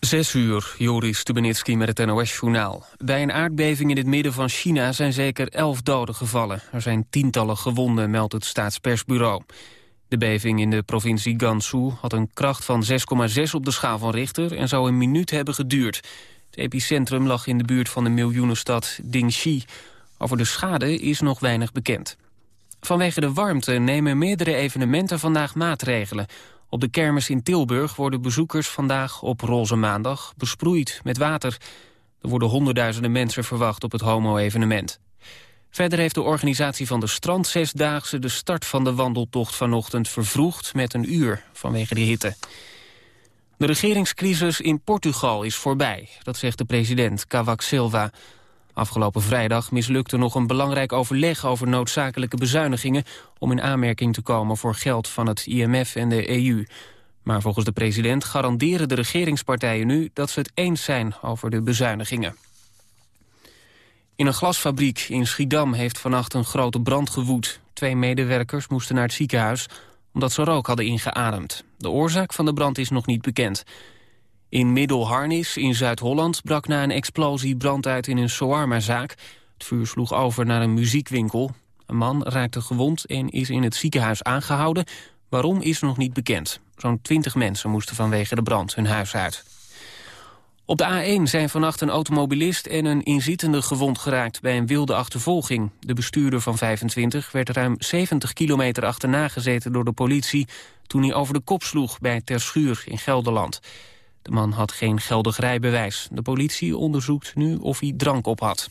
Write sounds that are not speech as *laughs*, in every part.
Zes uur, Joris Stubenitski met het NOS-journaal. Bij een aardbeving in het midden van China zijn zeker elf doden gevallen. Er zijn tientallen gewonden, meldt het staatspersbureau. De beving in de provincie Gansu had een kracht van 6,6 op de schaal van Richter... en zou een minuut hebben geduurd. Het epicentrum lag in de buurt van de miljoenenstad Dingxi. Over de schade is nog weinig bekend. Vanwege de warmte nemen meerdere evenementen vandaag maatregelen. Op de kermis in Tilburg worden bezoekers vandaag op Roze Maandag besproeid met water. Er worden honderdduizenden mensen verwacht op het homo-evenement. Verder heeft de organisatie van de Strand Zesdaagse de start van de wandeltocht vanochtend vervroegd met een uur vanwege de hitte. De regeringscrisis in Portugal is voorbij, dat zegt de president Cavaco Silva. Afgelopen vrijdag mislukte nog een belangrijk overleg over noodzakelijke bezuinigingen om in aanmerking te komen voor geld van het IMF en de EU. Maar volgens de president garanderen de regeringspartijen nu dat ze het eens zijn over de bezuinigingen. In een glasfabriek in Schiedam heeft vannacht een grote brand gewoed. Twee medewerkers moesten naar het ziekenhuis omdat ze rook hadden ingeademd. De oorzaak van de brand is nog niet bekend. In Middelharnis in Zuid-Holland brak na een explosie brand uit in een shawarma-zaak. Het vuur sloeg over naar een muziekwinkel. Een man raakte gewond en is in het ziekenhuis aangehouden. Waarom is nog niet bekend. Zo'n twintig mensen moesten vanwege de brand hun huis uit. Op de A1 zijn vannacht een automobilist en een inzittende gewond geraakt bij een wilde achtervolging. De bestuurder van 25 werd ruim 70 kilometer achterna gezeten door de politie toen hij over de kop sloeg bij Terschuur in Gelderland. De man had geen geldig rijbewijs. De politie onderzoekt nu of hij drank op had.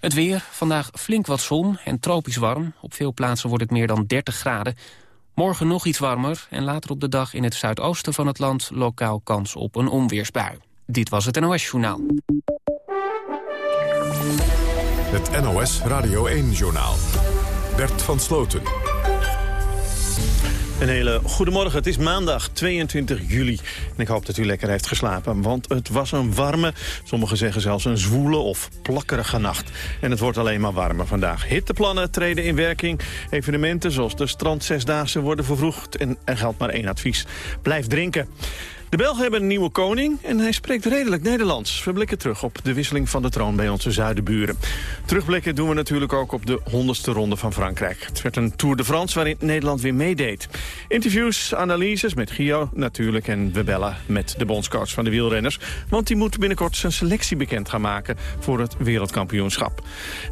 Het weer, vandaag flink wat zon en tropisch warm. Op veel plaatsen wordt het meer dan 30 graden. Morgen nog iets warmer en later op de dag in het zuidoosten van het land... lokaal kans op een onweersbui. Dit was het NOS Journaal. Het NOS Radio 1-journaal. Bert van Sloten. Een hele goedemorgen. Het is maandag 22 juli. En ik hoop dat u lekker heeft geslapen, want het was een warme... sommigen zeggen zelfs een zwoele of plakkerige nacht. En het wordt alleen maar warmer vandaag. Hitteplannen treden in werking. Evenementen zoals de strand zesdaagse worden vervroegd. En er geldt maar één advies. Blijf drinken. De Belgen hebben een nieuwe koning en hij spreekt redelijk Nederlands. We blikken terug op de wisseling van de troon bij onze zuidenburen. Terugblikken doen we natuurlijk ook op de honderdste ronde van Frankrijk. Het werd een Tour de France waarin Nederland weer meedeed. Interviews, analyses met Gio natuurlijk en we bellen met de bondscoach van de wielrenners. Want die moet binnenkort zijn selectie bekend gaan maken voor het wereldkampioenschap.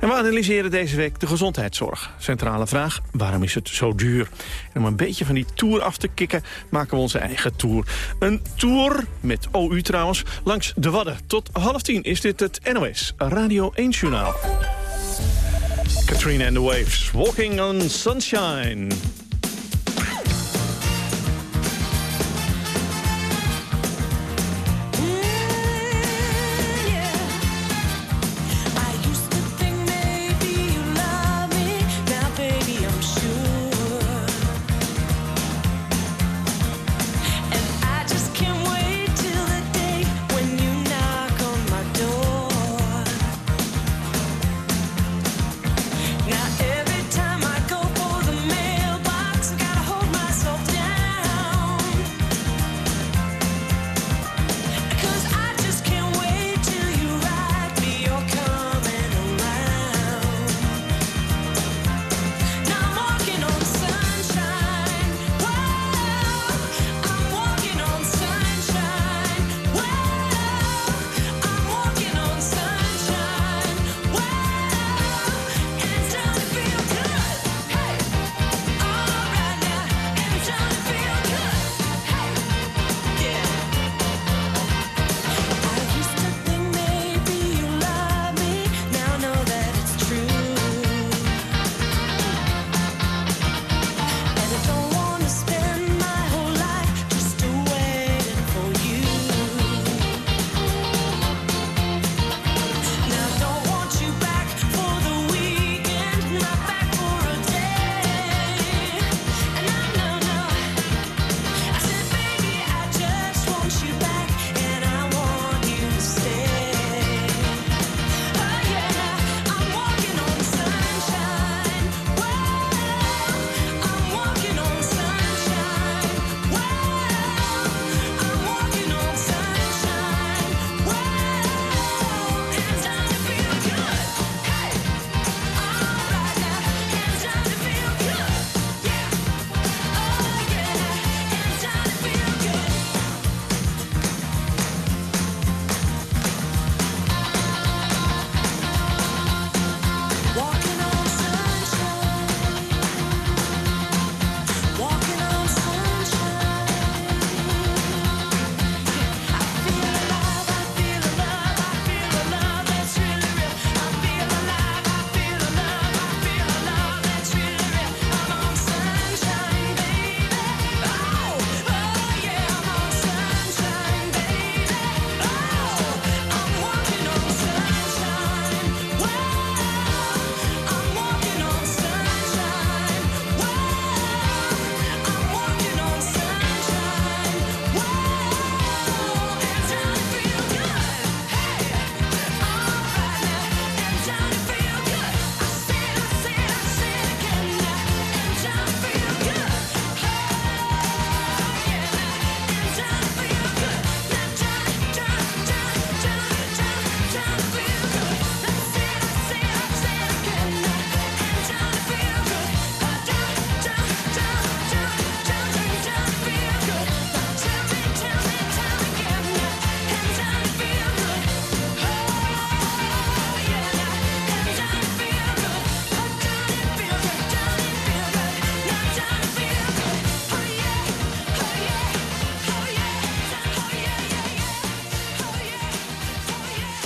En we analyseren deze week de gezondheidszorg. Centrale vraag, waarom is het zo duur? En om een beetje van die Tour af te kicken maken we onze eigen Tour. Een tour, met OU trouwens, langs de Wadden. Tot half tien is dit het NOS Radio 1 Journaal. Katrina and the Waves, Walking on Sunshine.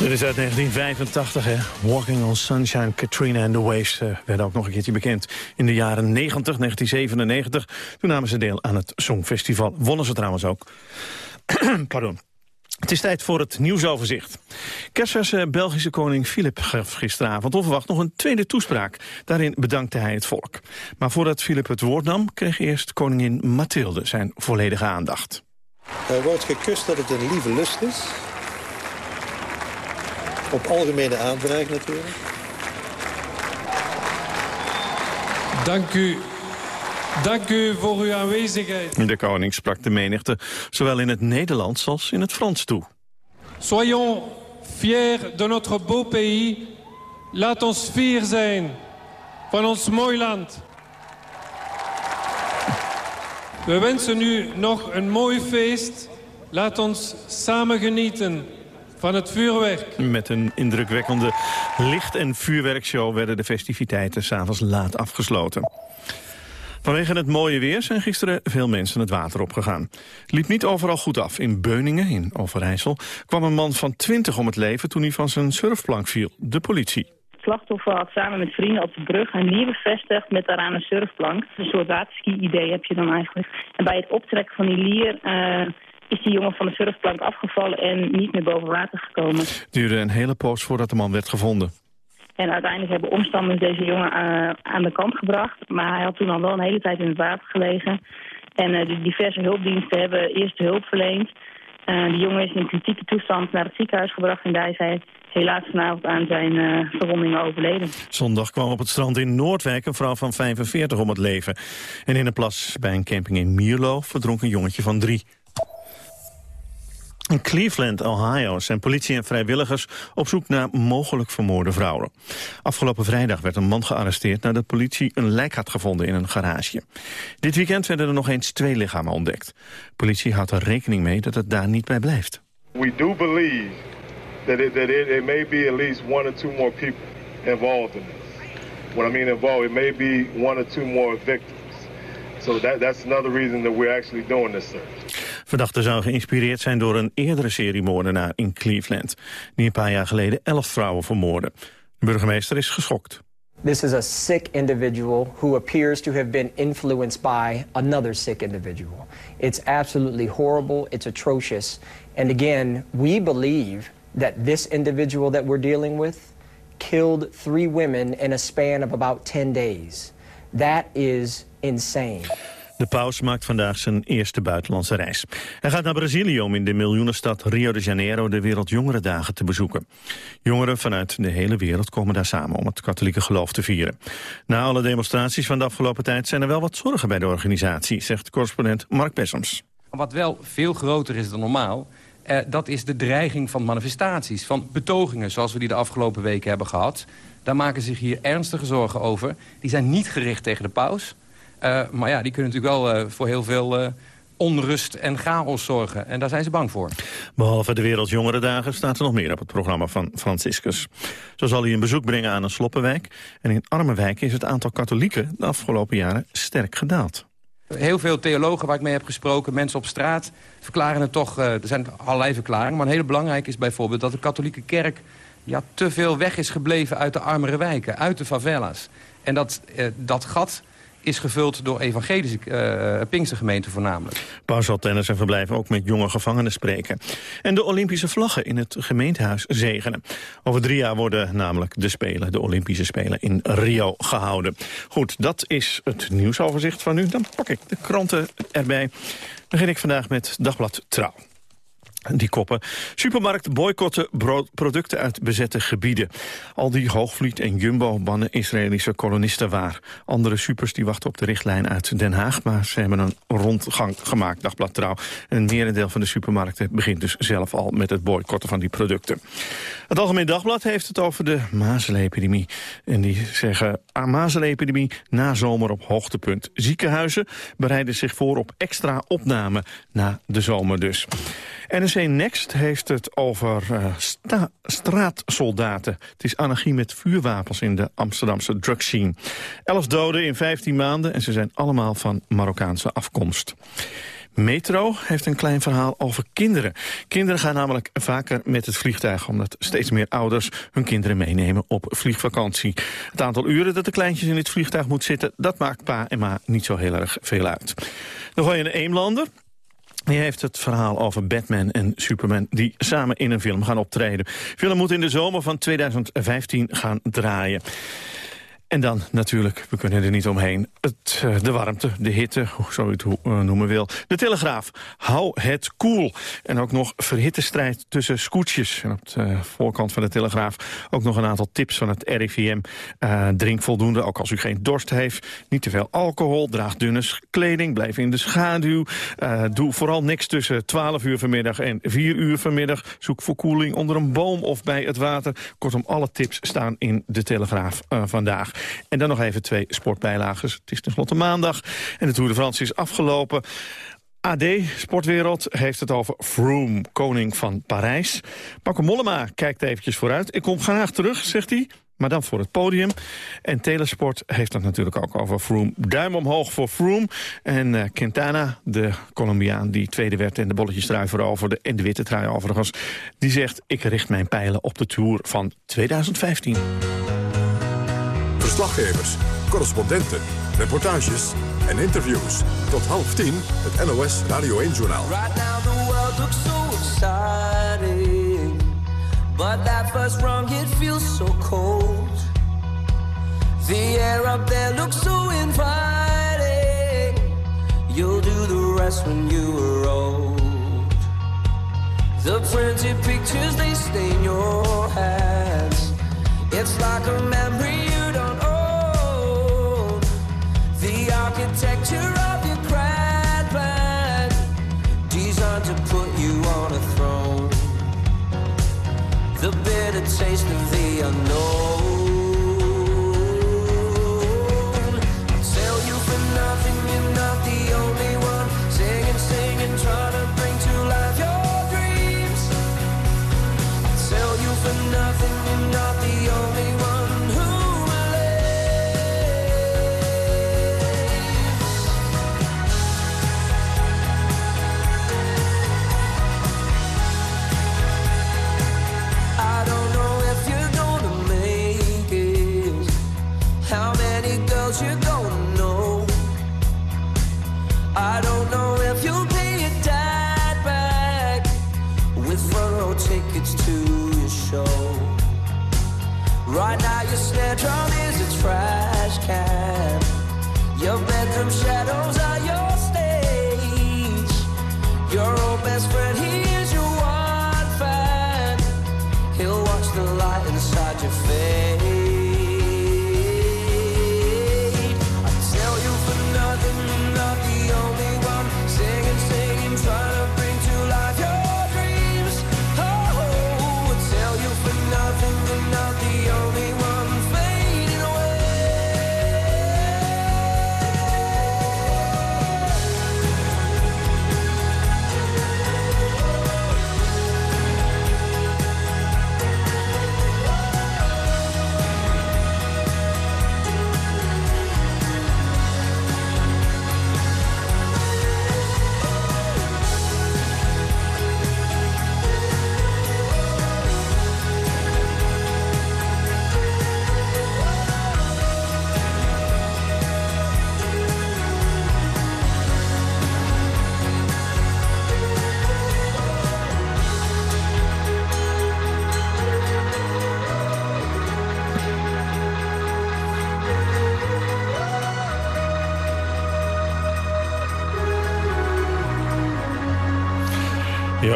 Dit is uit 1985, hè. Walking on Sunshine, Katrina and the Waves uh, werden ook nog een keertje bekend. In de jaren 90, 1997, toen namen ze deel aan het Songfestival. Wonnen ze trouwens ook. *clears throat* Pardon. Het is tijd voor het nieuwsoverzicht. Kerstverse Belgische koning Filip gaf gisteravond onverwacht nog een tweede toespraak. Daarin bedankte hij het volk. Maar voordat Filip het woord nam, kreeg eerst koningin Mathilde zijn volledige aandacht. Er wordt gekust dat het een lieve lust is. Op algemene aanvraag natuurlijk. Dank u. Dank u voor uw aanwezigheid. De koning sprak de menigte zowel in het Nederlands als in het Frans toe. Soyons fiers de notre beau pays. Laat ons fier zijn van ons mooi land. We wensen u nog een mooi feest. Laat ons samen genieten van het vuurwerk. Met een indrukwekkende licht- en vuurwerkshow werden de festiviteiten s'avonds laat afgesloten. Vanwege het mooie weer zijn gisteren veel mensen het water opgegaan. Het liep niet overal goed af. In Beuningen, in Overijssel, kwam een man van 20 om het leven toen hij van zijn surfplank viel. De politie. Het slachtoffer had samen met vrienden op de brug een lier bevestigd met daaraan een surfplank. Een soort waterski-idee heb je dan eigenlijk. En bij het optrekken van die lier... Uh, is die jongen van de surfplank afgevallen en niet meer boven water gekomen. Het duurde een hele poos voordat de man werd gevonden. En uiteindelijk hebben omstanders deze jongen uh, aan de kant gebracht. Maar hij had toen al wel een hele tijd in het water gelegen. En uh, de diverse hulpdiensten hebben eerste hulp verleend. Uh, de jongen is in kritieke toestand naar het ziekenhuis gebracht. En daar is hij helaas vanavond aan zijn verwondingen overleden. Zondag kwam op het strand in Noordwijk een vrouw van 45 om het leven. En in een plas bij een camping in Mierlo verdronk een jongetje van drie. In Cleveland, Ohio, zijn politie en vrijwilligers op zoek naar mogelijk vermoorde vrouwen. Afgelopen vrijdag werd een man gearresteerd nadat de politie een lijk had gevonden in een garage. Dit weekend werden er nog eens twee lichamen ontdekt. De politie houdt er rekening mee dat het daar niet bij blijft. We do believe that it, that it, it may be at least one or two more people involved in this. What I mean involved, it may be one or two more victims. So that, that's another reason that we're actually doing this search. Verdachte zou geïnspireerd zijn door een eerdere serie moordenaar in Cleveland... die een paar jaar geleden elf vrouwen vermoordde. De burgemeester is geschokt. This is a sick individual who appears to have been influenced by another sick individual. It's absolutely horrible, it's atrocious. And again, we believe that this individual that we're dealing with killed three women in a span of about 10 days. That is insane. De paus maakt vandaag zijn eerste buitenlandse reis. Hij gaat naar Brazilië om in de miljoenenstad Rio de Janeiro de Wereldjongerendagen te bezoeken. Jongeren vanuit de hele wereld komen daar samen om het katholieke geloof te vieren. Na alle demonstraties van de afgelopen tijd zijn er wel wat zorgen bij de organisatie, zegt correspondent Mark Bessems. Wat wel veel groter is dan normaal, eh, dat is de dreiging van manifestaties, van betogingen zoals we die de afgelopen weken hebben gehad. Daar maken zich hier ernstige zorgen over. Die zijn niet gericht tegen de paus, maar ja, die kunnen natuurlijk wel uh, voor heel veel uh, onrust en chaos zorgen. En daar zijn ze bang voor. Behalve de Wereldjongerendagen staat er nog meer op het programma van Franciscus. Zo zal hij een bezoek brengen aan een sloppenwijk. En in arme wijken is het aantal katholieken de afgelopen jaren sterk gedaald. Heel veel theologen waar ik mee heb gesproken, mensen op straat, verklaren het toch... er zijn allerlei verklaringen, maar een hele belangrijke is bijvoorbeeld... dat de katholieke kerk ja, te veel weg is gebleven uit de armere wijken, uit de favelas. En dat, dat gat is gevuld door evangelische uh, Pinkstergemeenten voornamelijk. Paus zal tijdens en verblijven ook met jonge gevangenen spreken. En de Olympische vlaggen in het gemeentehuis zegenen. Over drie jaar worden namelijk de Spelen, de Olympische Spelen in Rio gehouden. Goed, dat is het nieuwsoverzicht van nu. Dan pak ik de kranten erbij. Begin ik vandaag met Dagblad Trouw. Die koppen. Supermarkt boycotten producten uit bezette gebieden. Al die Hoogvliet en Jumbo bannen Israëlische kolonisten waar. Andere supers die wachten op de richtlijn uit Den Haag... maar ze hebben een rondgang gemaakt, dagblad Trouw. En een merendeel van de supermarkten begint dus zelf al... met het boycotten van die producten. Het Algemeen Dagblad heeft het over de mazelepidemie. En die zeggen, ah, mazelepidemie na zomer op hoogtepunt. Ziekenhuizen bereiden zich voor op extra opname na de zomer dus. NRC Next heeft het over uh, straatsoldaten. Het is anarchie met vuurwapens in de Amsterdamse drugscene. Elf doden in 15 maanden en ze zijn allemaal van Marokkaanse afkomst. Metro heeft een klein verhaal over kinderen. Kinderen gaan namelijk vaker met het vliegtuig... omdat steeds meer ouders hun kinderen meenemen op vliegvakantie. Het aantal uren dat de kleintjes in het vliegtuig moet zitten... dat maakt pa en ma niet zo heel erg veel uit. Dan ga je een Eemlander. Die heeft het verhaal over Batman en Superman die samen in een film gaan optreden. De film moet in de zomer van 2015 gaan draaien. En dan natuurlijk, we kunnen er niet omheen, het, eh, de warmte, de hitte, hoe zo je het uh, noemen wil. De Telegraaf, hou het koel. En ook nog verhitte strijd tussen scootjes. En op de voorkant van de Telegraaf ook nog een aantal tips van het RIVM. drink voldoende, ook als u geen dorst heeft. Niet te veel alcohol, draag dunne kleding, blijf in de schaduw. doe vooral niks tussen 12 uur vanmiddag en 4 uur vanmiddag. Zoek verkoeling onder een boom of bij het water. Kortom, alle tips staan in de Telegraaf vandaag. En dan nog even twee sportbijlagen. Het is tenslotte maandag en de Tour de France is afgelopen. AD, Sportwereld, heeft het over Froome, koning van Parijs. Marco Mollema kijkt eventjes vooruit. Ik kom graag terug, zegt hij, maar dan voor het podium. En Telesport heeft het natuurlijk ook over Froome. Duim omhoog voor Froome. En uh, Quintana, de Colombiaan die tweede werd... en de bolletjes trui veroverde, en de witte trui overigens... die zegt, ik richt mijn pijlen op de Tour van 2015. Verslaggevers, correspondenten, reportages en interviews. Tot half tien het NOS Radio 1-journaal. Right now the world looks so exciting. But that first it feels so cold. The air up there looks so inviting. You'll do the rest when you are old. The printed pictures, they stain your hands. It's like a memory architecture of your plan designed to put you on a throne. The bitter taste of the unknown.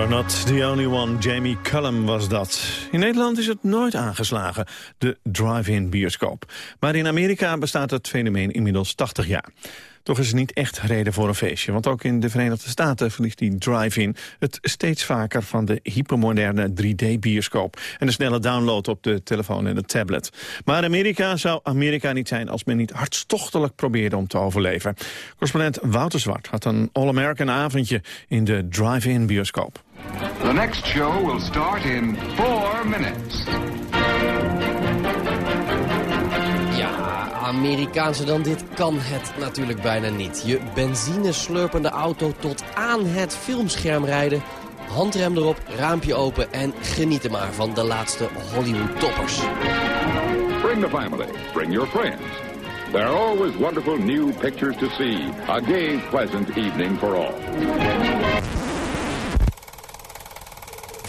Not the only one, Jamie Cullum was dat. In Nederland is het nooit aangeslagen, de drive-in bioscoop. Maar in Amerika bestaat het fenomeen inmiddels 80 jaar. Toch is het niet echt reden voor een feestje. Want ook in de Verenigde Staten verliest die drive-in... het steeds vaker van de hypermoderne 3D-bioscoop... en de snelle download op de telefoon en de tablet. Maar Amerika zou Amerika niet zijn... als men niet hartstochtelijk probeerde om te overleven. Correspondent Wouter Zwart had een All-American avondje in de drive-in bioscoop. The next show will start in four minutes. Ja, Amerikaanse dan dit kan het natuurlijk bijna niet. Je benzine-slurpende auto tot aan het filmscherm rijden... handrem erop, raampje open en geniet er maar van de laatste Hollywood-toppers. Bring the family. Bring your friends. There are always wonderful new pictures to see. A gay, pleasant evening for all.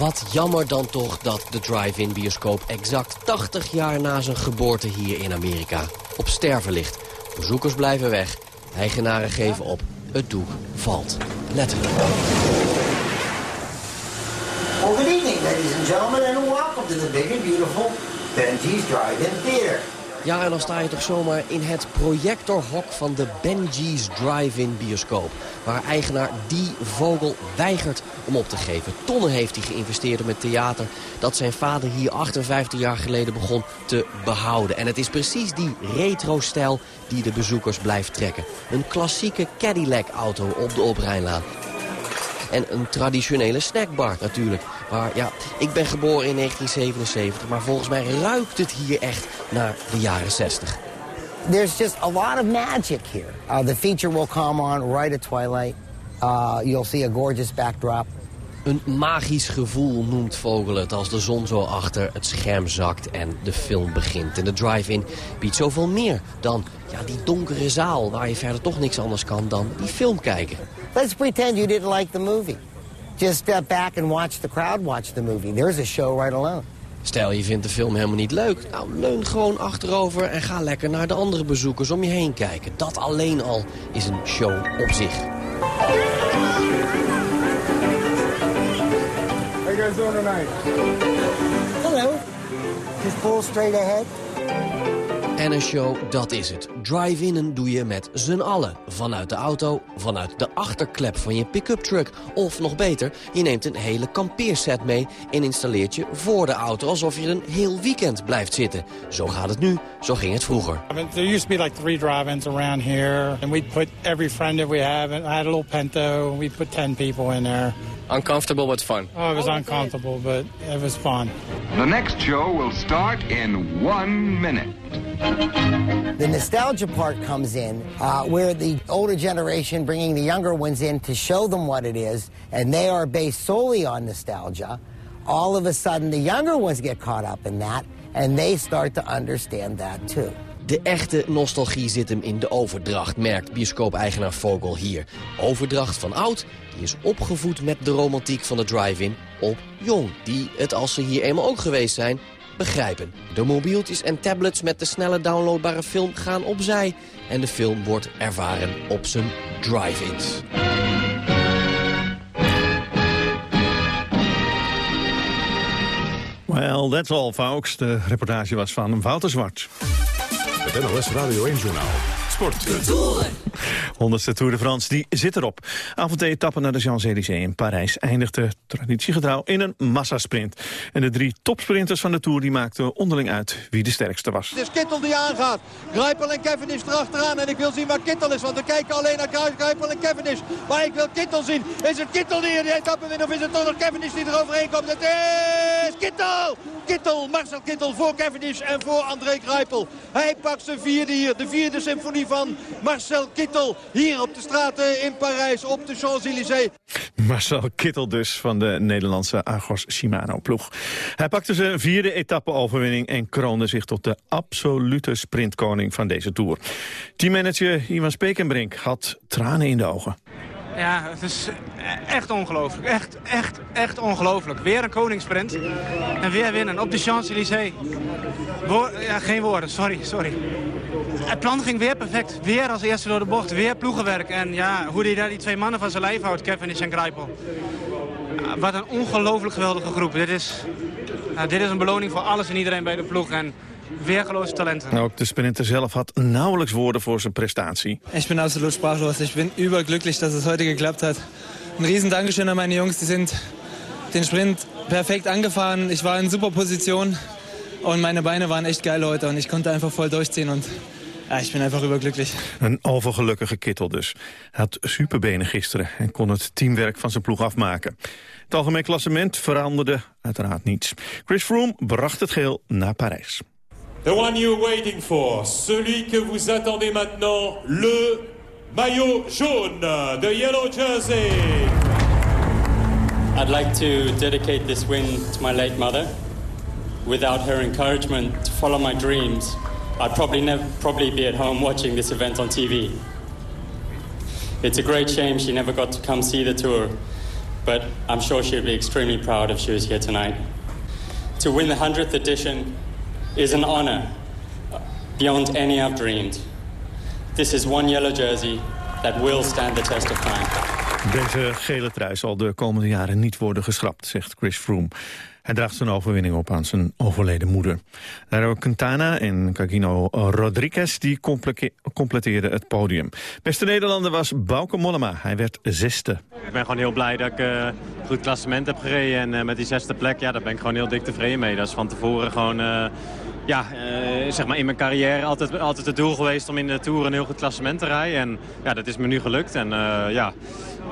Wat jammer dan toch dat de drive-in bioscoop exact 80 jaar na zijn geboorte hier in Amerika op sterven ligt. Bezoekers blijven weg, eigenaren geven op, het doek valt. Letterlijk. Well, good evening, ladies and gentlemen, and welcome to the big and beautiful Benji's Drive-In Theater. Ja, en dan sta je toch zomaar in het projectorhok van de Benji's Drive-In bioscoop. Waar eigenaar Die Vogel weigert om op te geven. Tonnen heeft hij geïnvesteerd om het theater dat zijn vader hier 58 jaar geleden begon te behouden. En het is precies die retro-stijl die de bezoekers blijft trekken. Een klassieke Cadillac-auto op de Oprijnlaan. En een traditionele snackbar natuurlijk. Maar ja, ik ben geboren in 1977, maar volgens mij ruikt het hier echt naar de jaren 60. There's just a lot of magic here. Uh, the feature will come on right at twilight. Uh, you'll see a gorgeous backdrop. Een magisch gevoel noemt Vogel het als de zon zo achter het scherm zakt en de film begint. En de drive-in biedt zoveel meer dan ja, die donkere zaal waar je verder toch niks anders kan dan die film kijken. Let's pretend you didn't like the movie. Just step back and watch the crowd watch the movie. There's a show right alone. Stel je vindt de film helemaal niet leuk, nou leun gewoon achterover en ga lekker naar de andere bezoekers om je heen kijken. Dat alleen al is een show op zich. How you guys doing tonight? Hello. Just pull straight ahead. En een show, dat is het. Drive-innen doe je met z'n allen. Vanuit de auto, vanuit de achterklep van je pick-up truck. Of nog beter, je neemt een hele kampeerset mee... en installeert je voor de auto, alsof je een heel weekend blijft zitten. Zo gaat het nu, zo ging het vroeger. I mean, there used to be like three drive-ins around here. And we'd put every friend that we have. And I had a little Pinto, and we'd put 10 people in there. Uncomfortable but fun. Oh, it was uncomfortable, but it was fun. The next show will start in one minute. The nostalgia part comes in, uh, where the older generation bringing the younger ones in to show them what it is, and they are based solely on nostalgia. All of a sudden, the younger ones get caught up in that, and they start to understand that too. De echte nostalgie zit hem in de overdracht, merkt bioscoop-eigenaar Vogel hier. Overdracht van oud, die is opgevoed met de romantiek van de drive-in, op jong, die het als ze hier eenmaal ook geweest zijn, begrijpen. De mobieltjes en tablets met de snelle downloadbare film gaan opzij. En de film wordt ervaren op zijn drive-ins. Well, that's all, folks. De reportage was van Wouter Zwart. Het NOS Radio 1-journaal. Sport. Honderdste Tour de France, die zit erop. Avondetappe naar de Champs-Élysées in Parijs eindigde traditiegetrouw in een massasprint. En de drie topsprinters van de Tour die maakten onderling uit wie de sterkste was. Het is Kittel die aangaat. Grijpel en Cavendish erachteraan. En ik wil zien waar Kittel is, want we kijken alleen naar Grijpel en Cavendish. Maar ik wil Kittel zien. Is het Kittel die de etappe wint of is het toch nog Cavendish die er overheen komt? Het is Kittel! Kittel, Marcel Kittel voor Cavendish en voor André Grijpel. Hij pakt zijn vierde hier, de vierde symfonie van Marcel Kittel. Hier op de straten in Parijs, op de Champs-Élysées. Marcel Kittel dus van de Nederlandse Argos Shimano ploeg. Hij pakte zijn vierde etappe-overwinning en kroonde zich tot de absolute sprintkoning van deze Tour. Teammanager Ivan Spekenbrink had tranen in de ogen. Ja, het is echt ongelooflijk. Echt, echt, echt ongelooflijk. Weer een koningssprint. En weer winnen op de Champs-Élysées. Ja, geen woorden, sorry, sorry. Het plan ging weer perfect. Weer als eerste door de bocht. Weer ploegenwerk. En ja, hoe hij daar die twee mannen van zijn lijf houdt, Kevin en Grijpel. Ja, wat een ongelooflijk geweldige groep. Dit is, dit is een beloning voor alles en iedereen bij de ploeg. En weergeloze talenten. Ook de sprinter zelf had nauwelijks woorden voor zijn prestatie. Ich bin absolut sprachlos. Ich bin überglücklich, dass es heute geklappt hat. Ein riesen Dankeschön an meine Jungs. Die sind den Sprint perfekt angefahren. Ich war in super Position und meine Beine waren echt geil heute und ich konnte einfach voll durchziehen und Ja, ik ben einfach überglücklich. Een overgelukkige kittel dus. Hij had superbenen gisteren en kon het teamwerk van zijn ploeg afmaken. Het algemeen klassement veranderde uiteraard niets. Chris Froome bracht het geel naar Parijs. The one you're waiting for, celui que vous attendez maintenant, le maillot jaune, the yellow jersey. I'd like to dedicate this win to my late mother. Without her encouragement to follow my dreams, I'd probably never probably be at home watching this event on TV. It's a great shame she never got to come see the tour, but I'm sure she'd be extremely proud if she was here tonight. To win the 100th edition is an honor beyond any I've dreamed. This is one yellow jersey that will stand the test of time. Deze gele trui zal de komende jaren niet worden geschrapt, zegt Chris Froome. Hij draagt zijn overwinning op aan zijn overleden moeder. Nairo Quintana en Cagino Rodriguez die completeerden het podium. Beste Nederlander was Bauke Mollema. Hij werd zesde. Ik ben gewoon heel blij dat ik uh, goed klassement heb gereden. En uh, met die zesde plek, ja, daar ben ik gewoon heel dik tevreden mee. Dat is van tevoren gewoon... Uh, ja, zeg maar in mijn carrière altijd, altijd het doel geweest om in de Tour een heel goed klassement te rijden. En ja, dat is me nu gelukt. En ja,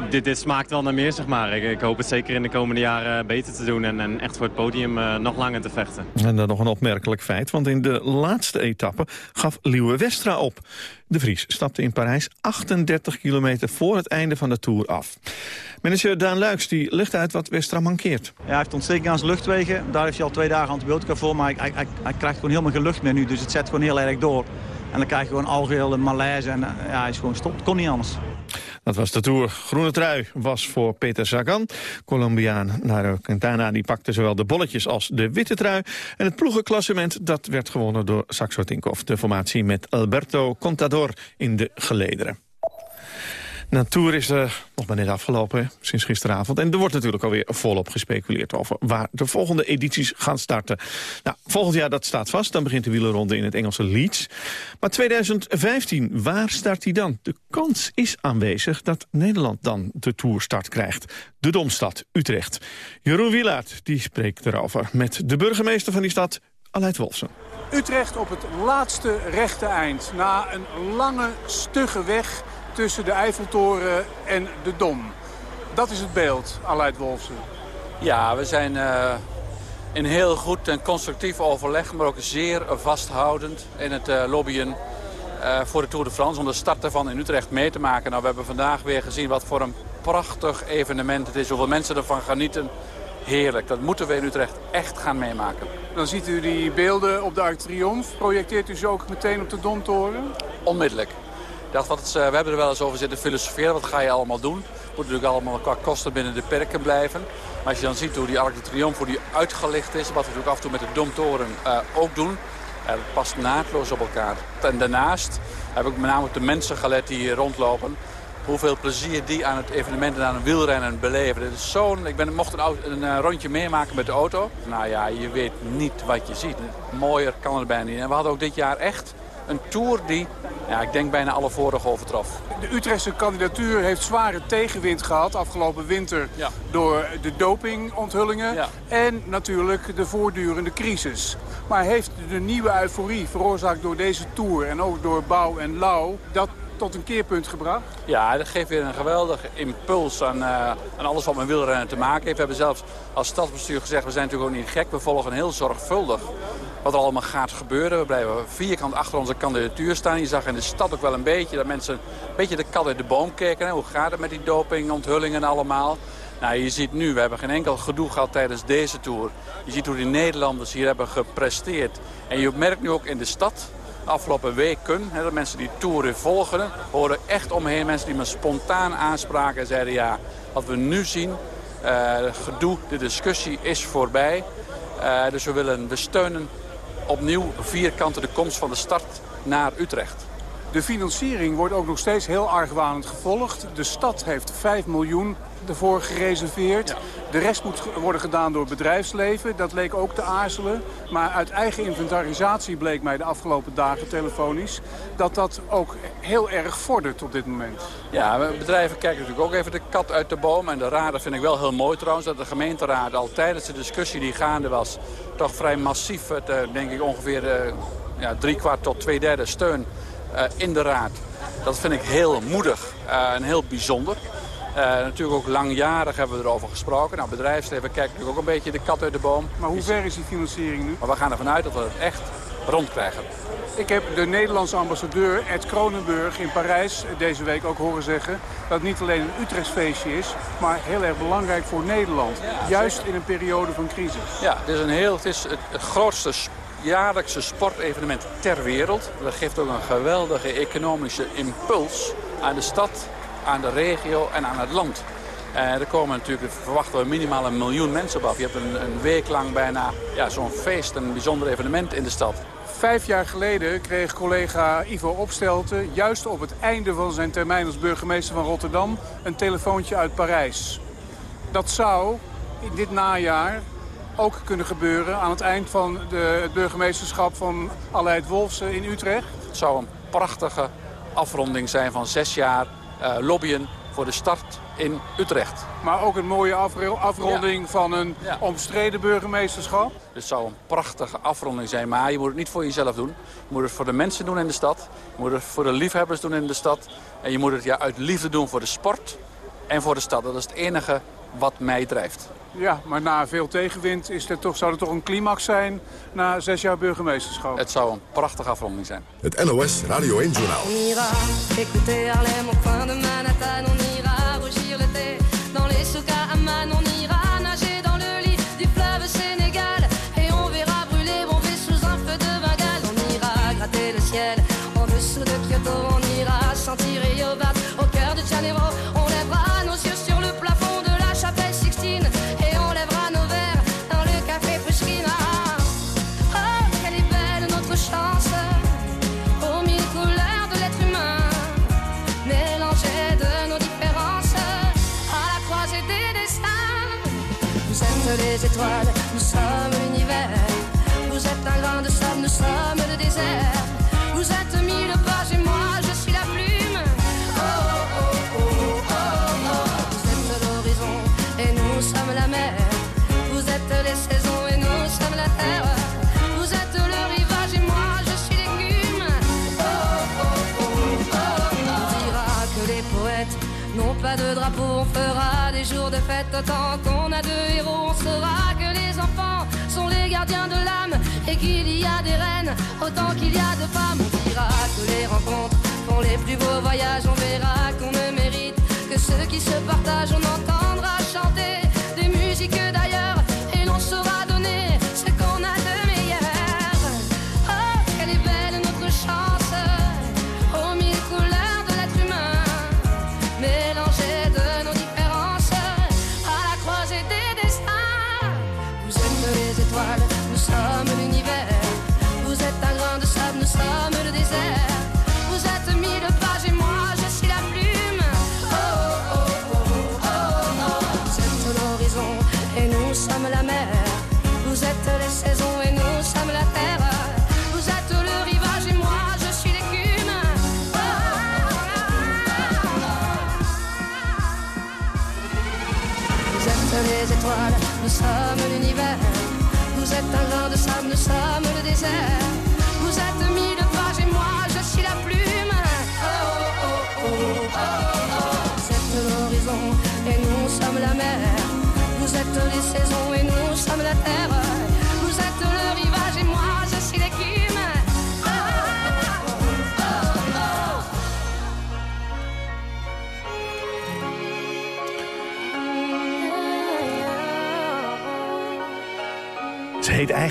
dit, dit smaakt wel naar meer, zeg maar. Ik, ik, hoop het zeker in de komende jaren beter te doen en, en echt voor het podium uh, nog langer te vechten. En dan nog een opmerkelijk feit, want in de laatste etappe gaf Liewe Westra op. De Vries stapte in Parijs 38 kilometer voor het einde van de Tour af. Manager Daan Luiks die legt uit wat Westra mankeert. Ja, hij heeft ontsteking aan zijn luchtwegen. Daar heeft hij al twee dagen antibiotica voor. Maar hij, hij, hij krijgt gewoon helemaal geen lucht meer nu. Dus het zet gewoon heel erg door. En dan krijg je gewoon algehele malaise. En ja, hij is gewoon gestopt. Kon niet anders. Dat was de Tour. Groene trui was voor Peter Sagan. Colombiaan Nairo Quintana die pakte zowel de bolletjes als de witte trui. En het ploegenklassement dat werd gewonnen door Saxo Tinkoff. De formatie met Alberto Contador in de gelederen. Tour is nog maar net afgelopen sinds gisteravond. En er wordt natuurlijk alweer volop gespeculeerd over waar de volgende edities gaan starten. Nou, volgend jaar dat staat vast. Dan begint de wielerronde in het Engelse Leeds. Maar 2015, waar start die dan? De kans is aanwezig dat Nederland dan de Tourstart krijgt. De Domstad, Utrecht. Jeroen Wielaert die spreekt erover met de burgemeester van die stad, Aleid Wolfsen. Utrecht op het laatste rechte eind. Na een lange, stugge weg tussen de Eiffeltoren en de Dom. Dat is het beeld, Aleid Wolfsen. Ja, we zijn uh, in heel goed en constructief overleg... maar ook zeer vasthoudend in het uh, lobbyen uh, voor de Tour de France... om de start ervan in Utrecht mee te maken. Nou, we hebben vandaag weer gezien wat voor een prachtig evenement het is. Hoeveel mensen ervan genieten. Heerlijk, dat moeten we in Utrecht echt gaan meemaken. Dan ziet u die beelden op de Arc Triomphe. Projecteert u ze ook meteen op de Domtoren? Onmiddellijk dacht, wat het, we hebben er wel eens over zitten filosoferen. Wat ga je allemaal doen? Moet natuurlijk allemaal qua kosten binnen de perken blijven. Maar als je dan ziet hoe die Arc de Triomphe hoe die uitgelicht is... wat we natuurlijk af en toe met de Domtoren uh, ook doen... Uh, dat past naadloos op elkaar. En daarnaast heb ik met name op de mensen gelet die hier rondlopen hoeveel plezier die aan het evenement en aan een wielrennen beleven. Dit is zo'n, ik ben, mocht een, een rondje meemaken met de auto. Nou ja, je weet niet wat je ziet. Mooier kan het bijna niet. En we hadden ook dit jaar echt een Tour die, ja, ik denk bijna alle vorige overtrof. De Utrechtse kandidatuur heeft zware tegenwind gehad afgelopen winter... Ja. door de dopingonthullingen ja. en natuurlijk de voortdurende crisis. Maar heeft de nieuwe euforie veroorzaakt door deze Tour en ook door Bouw en Lau... dat tot een keerpunt gebracht? Ja, dat geeft weer een geweldige impuls aan, uh, aan alles wat met wielrennen te maken heeft. We hebben zelfs als stadsbestuur gezegd, we zijn natuurlijk ook niet gek. We volgen heel zorgvuldig wat er allemaal gaat gebeuren. We blijven vierkant achter onze kandidatuur staan. Je zag in de stad ook wel een beetje dat mensen een beetje de kat uit de boom keken. Hè? Hoe gaat het met die doping, onthullingen allemaal? Nou, je ziet nu, we hebben geen enkel gedoe gehad tijdens deze Tour. Je ziet hoe die Nederlanders hier hebben gepresteerd. En je merkt nu ook in de stad, afgelopen weken, hè, dat mensen die Tour volgen, horen echt omheen mensen die me spontaan aanspraken en zeiden ja, wat we nu zien, uh, gedoe, de discussie is voorbij. Uh, dus we willen, we steunen opnieuw vierkanten de komst van de start naar Utrecht. De financiering wordt ook nog steeds heel argwanend gevolgd. De stad heeft 5 miljoen ervoor gereserveerd. Ja. De rest moet worden gedaan door het bedrijfsleven. Dat leek ook te aarzelen. Maar uit eigen inventarisatie bleek mij de afgelopen dagen telefonisch... dat dat ook heel erg vordert op dit moment. Ja, bedrijven kijken natuurlijk ook even de kat uit de boom. En de raden vind ik wel heel mooi trouwens... dat de gemeenteraad al tijdens de discussie die gaande was... toch vrij massief, het, denk ik ongeveer ja, drie kwart tot twee derde steun in de raad. Dat vind ik heel moedig en heel bijzonder. Natuurlijk ook langjarig hebben we erover gesproken. Nou, bedrijfsleven kijkt natuurlijk ook een beetje de kat uit de boom. Maar hoe ver is die financiering nu? Maar we gaan ervan uit dat we het echt rondkrijgen. Ik heb de Nederlandse ambassadeur Ed Kronenburg in Parijs deze week ook horen zeggen... dat het niet alleen een Utrechtsfeestje is, maar heel erg belangrijk voor Nederland. juist in een periode van crisis. Ja, het is, een heel, het, is het grootste jaarlijkse sportevenement ter wereld. Dat geeft ook een geweldige economische impuls aan de stad, aan de regio en aan het land. En er komen natuurlijk, verwachten we minimaal een miljoen mensen op af. Je hebt een, een week lang bijna ja, zo'n feest, een bijzonder evenement in de stad. Vijf jaar geleden kreeg collega Ivo Opstelten... juist op het einde van zijn termijn als burgemeester van Rotterdam... een telefoontje uit Parijs. Dat zou in dit najaar ook kunnen gebeuren... aan het eind van de, het burgemeesterschap van Aleid Wolfsen in Utrecht. Het zou een prachtige afronding zijn van zes jaar lobbyen voor de start in Utrecht. Maar ook een mooie afronding van een omstreden burgemeesterschap? Het zou een prachtige afronding zijn, maar je moet het niet voor jezelf doen. Je moet het voor de mensen doen in de stad. Je moet het voor de liefhebbers doen in de stad. En je moet het ja, uit liefde doen voor de sport en voor de stad. Dat is het enige wat mij drijft. Ja, maar na veel tegenwind is er toch, zou er toch een climax zijn na zes jaar burgemeesterschap? Het zou een prachtige afronding zijn. Het NOS Radio 1 Journaal. Fête autant qu'on a de héros. On saura que les enfants sont les gardiens de l'âme et qu'il y a des reines autant qu'il y a de femmes. On dira que les rencontres font les plus beaux voyages. On verra qu'on ne mérite que ceux qui se partagent. On entendra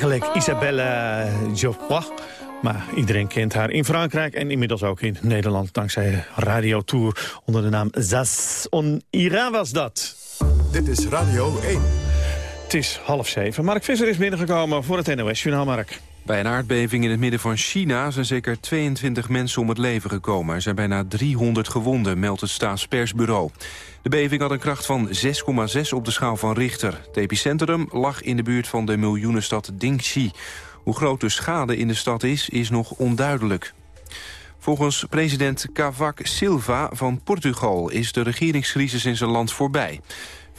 eigenlijk Isabelle Geoffroy. Maar iedereen kent haar in Frankrijk en inmiddels ook in Nederland... dankzij radiotour onder de naam Zas on Ira was dat. Dit is Radio 1. Het is half zeven. Mark Visser is binnengekomen voor het NOS-journaal, Mark. Bij een aardbeving in het midden van China zijn zeker 22 mensen om het leven gekomen. Er zijn bijna 300 gewonden, meldt het staatspersbureau. De beving had een kracht van 6,6 op de schaal van Richter. Het epicentrum lag in de buurt van de miljoenenstad Dingxi. Hoe groot de schade in de stad is, is nog onduidelijk. Volgens president Cavaco Silva van Portugal is de regeringscrisis in zijn land voorbij.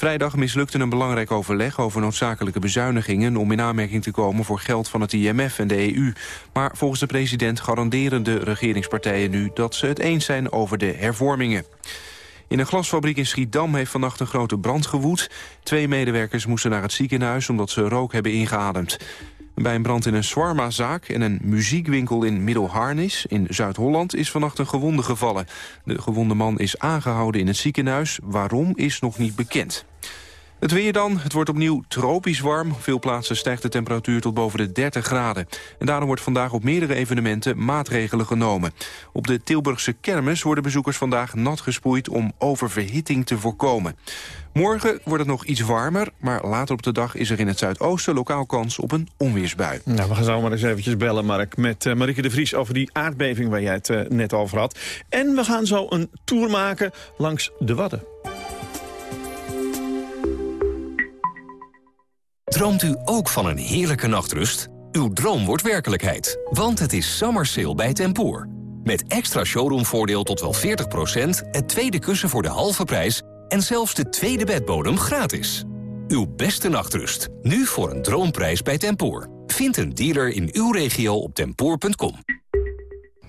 Vrijdag mislukte een belangrijk overleg over noodzakelijke bezuinigingen... om in aanmerking te komen voor geld van het IMF en de EU. Maar volgens de president garanderen de regeringspartijen nu... dat ze het eens zijn over de hervormingen. In een glasfabriek in Schiedam heeft vannacht een grote brand gewoed. Twee medewerkers moesten naar het ziekenhuis omdat ze rook hebben ingeademd. Bij een brand in een Swarma-zaak en een muziekwinkel in Middelharnis in Zuid-Holland is vannacht een gewonde gevallen. De gewonde man is aangehouden in het ziekenhuis. Waarom is nog niet bekend. Het weer dan. Het wordt opnieuw tropisch warm. Veel plaatsen stijgt de temperatuur tot boven de 30 graden. En daarom wordt vandaag op meerdere evenementen maatregelen genomen. Op de Tilburgse kermis worden bezoekers vandaag nat gespoeid... om oververhitting te voorkomen. Morgen wordt het nog iets warmer, maar later op de dag is er in het zuidoosten lokaal kans op een onweersbui. Nou, we gaan zo maar eens eventjes bellen, Mark, met uh, Marieke de Vries over die aardbeving waar jij het uh, net over had. En we gaan zo een tour maken langs de Wadden. Droomt u ook van een heerlijke nachtrust? Uw droom wordt werkelijkheid, want het is summer sale bij Tempoor. Met extra showroomvoordeel tot wel 40%, het tweede kussen voor de halve prijs... en zelfs de tweede bedbodem gratis. Uw beste nachtrust, nu voor een droomprijs bij Tempoor. Vind een dealer in uw regio op tempoor.com.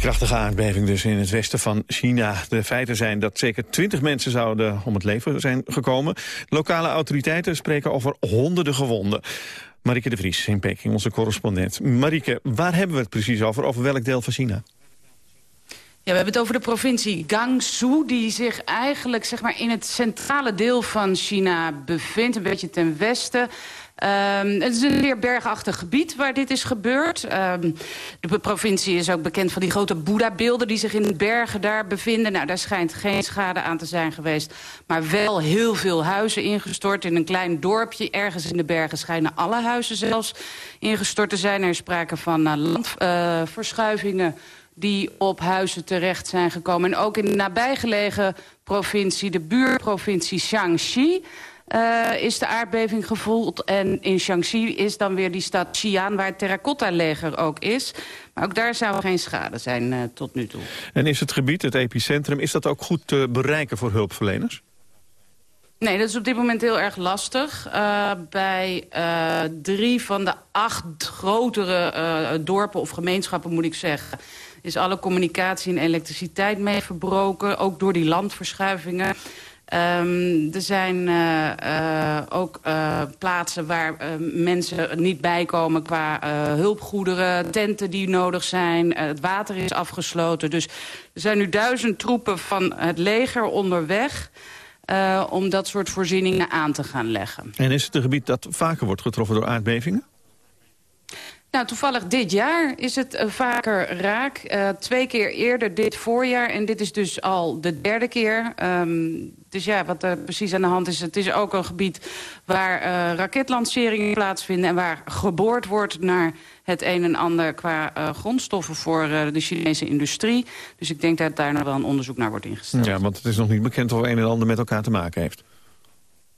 Krachtige aardbeving dus in het westen van China. De feiten zijn dat zeker twintig mensen zouden om het leven zijn gekomen. Lokale autoriteiten spreken over honderden gewonden. Marike de Vries in Peking, onze correspondent. Marike, waar hebben we het precies over? Over welk deel van China? Ja, we hebben het over de provincie Gansu... die zich eigenlijk zeg maar, in het centrale deel van China bevindt. Een beetje ten westen. Um, het is een zeer bergachtig gebied waar dit is gebeurd. Um, de provincie is ook bekend van die grote Boeddha-beelden... die zich in de bergen daar bevinden. Nou, daar schijnt geen schade aan te zijn geweest. Maar wel heel veel huizen ingestort. In een klein dorpje ergens in de bergen schijnen alle huizen zelfs ingestort te zijn. Er is sprake van uh, landverschuivingen... Die op huizen terecht zijn gekomen. En ook in de nabijgelegen provincie, de buurprovincie Shaanxi... Uh, is de aardbeving gevoeld. En in Shaanxi is dan weer die stad Xi'an, waar het terracotta-leger ook is. Maar ook daar zou geen schade zijn uh, tot nu toe. En is het gebied, het epicentrum, is dat ook goed te bereiken voor hulpverleners? Nee, dat is op dit moment heel erg lastig. Uh, bij uh, drie van de acht grotere uh, dorpen of gemeenschappen, moet ik zeggen... is alle communicatie en elektriciteit mee verbroken. Ook door die landverschuivingen. Um, er zijn uh, uh, ook uh, plaatsen waar mensen niet bijkomen qua hulpgoederen, tenten die nodig zijn. het water is afgesloten. Dus er zijn nu duizend troepen van het leger onderweg om dat soort voorzieningen aan te gaan leggen. En is het een gebied dat vaker wordt getroffen door aardbevingen? Nou, toevallig dit jaar is het uh, vaker raak. Uh, twee keer eerder dit voorjaar. En dit is dus al de derde keer. Um, dus ja, wat er precies aan de hand is... het is ook een gebied waar uh, raketlanceringen plaatsvinden... en waar geboord wordt naar het een en ander qua uh, grondstoffen voor uh, de Chinese industrie. Dus ik denk dat daar nog wel een onderzoek naar wordt ingesteld. Ja, want het is nog niet bekend of een en ander met elkaar te maken heeft.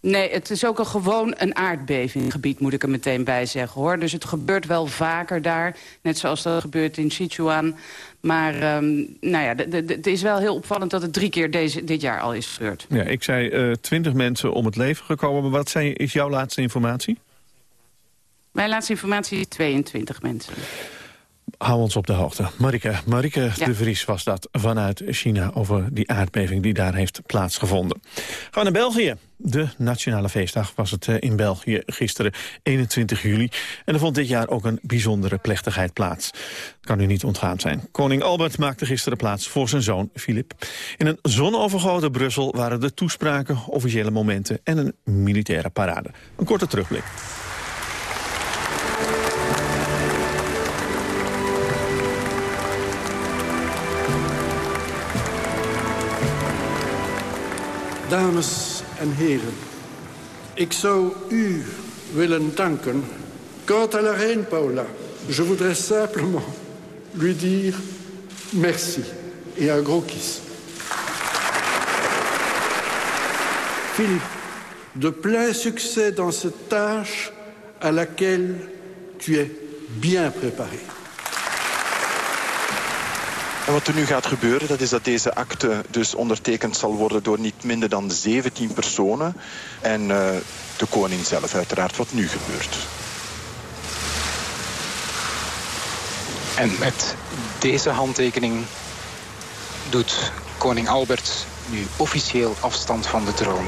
Nee, het is ook een gewoon een aardbevinggebied, moet ik er meteen bij zeggen. hoor. Dus het gebeurt wel vaker daar, net zoals dat gebeurt in Sichuan. Maar um, nou ja, het is wel heel opvallend dat het drie keer deze, dit jaar al is gebeurd. Ja, ik zei twintig uh, mensen om het leven gekomen. Maar wat zijn, is jouw laatste informatie? Mijn laatste informatie is 22 mensen. Hou ons op de hoogte. Marike, Marike ja. de Vries was dat vanuit China... over die aardbeving die daar heeft plaatsgevonden. Gaan we naar België. De Nationale Feestdag was het in België gisteren, 21 juli. En er vond dit jaar ook een bijzondere plechtigheid plaats. Kan u niet ontgaan zijn. Koning Albert maakte gisteren plaats voor zijn zoon Filip. In een zonovergoten Brussel waren de toespraken, officiële momenten... en een militaire parade. Een korte terugblik. Dames en heren, ik willen. Quant à la reine Paula, je voudrais simplement lui dire merci et un gros kiss. Philippe, de plein succès dans cette tâche à laquelle tu es bien préparé. Wat er nu gaat gebeuren, dat is dat deze akte dus ondertekend zal worden door niet minder dan 17 personen. En uh, de koning zelf uiteraard, wat nu gebeurt. En met deze handtekening doet koning Albert nu officieel afstand van de troon.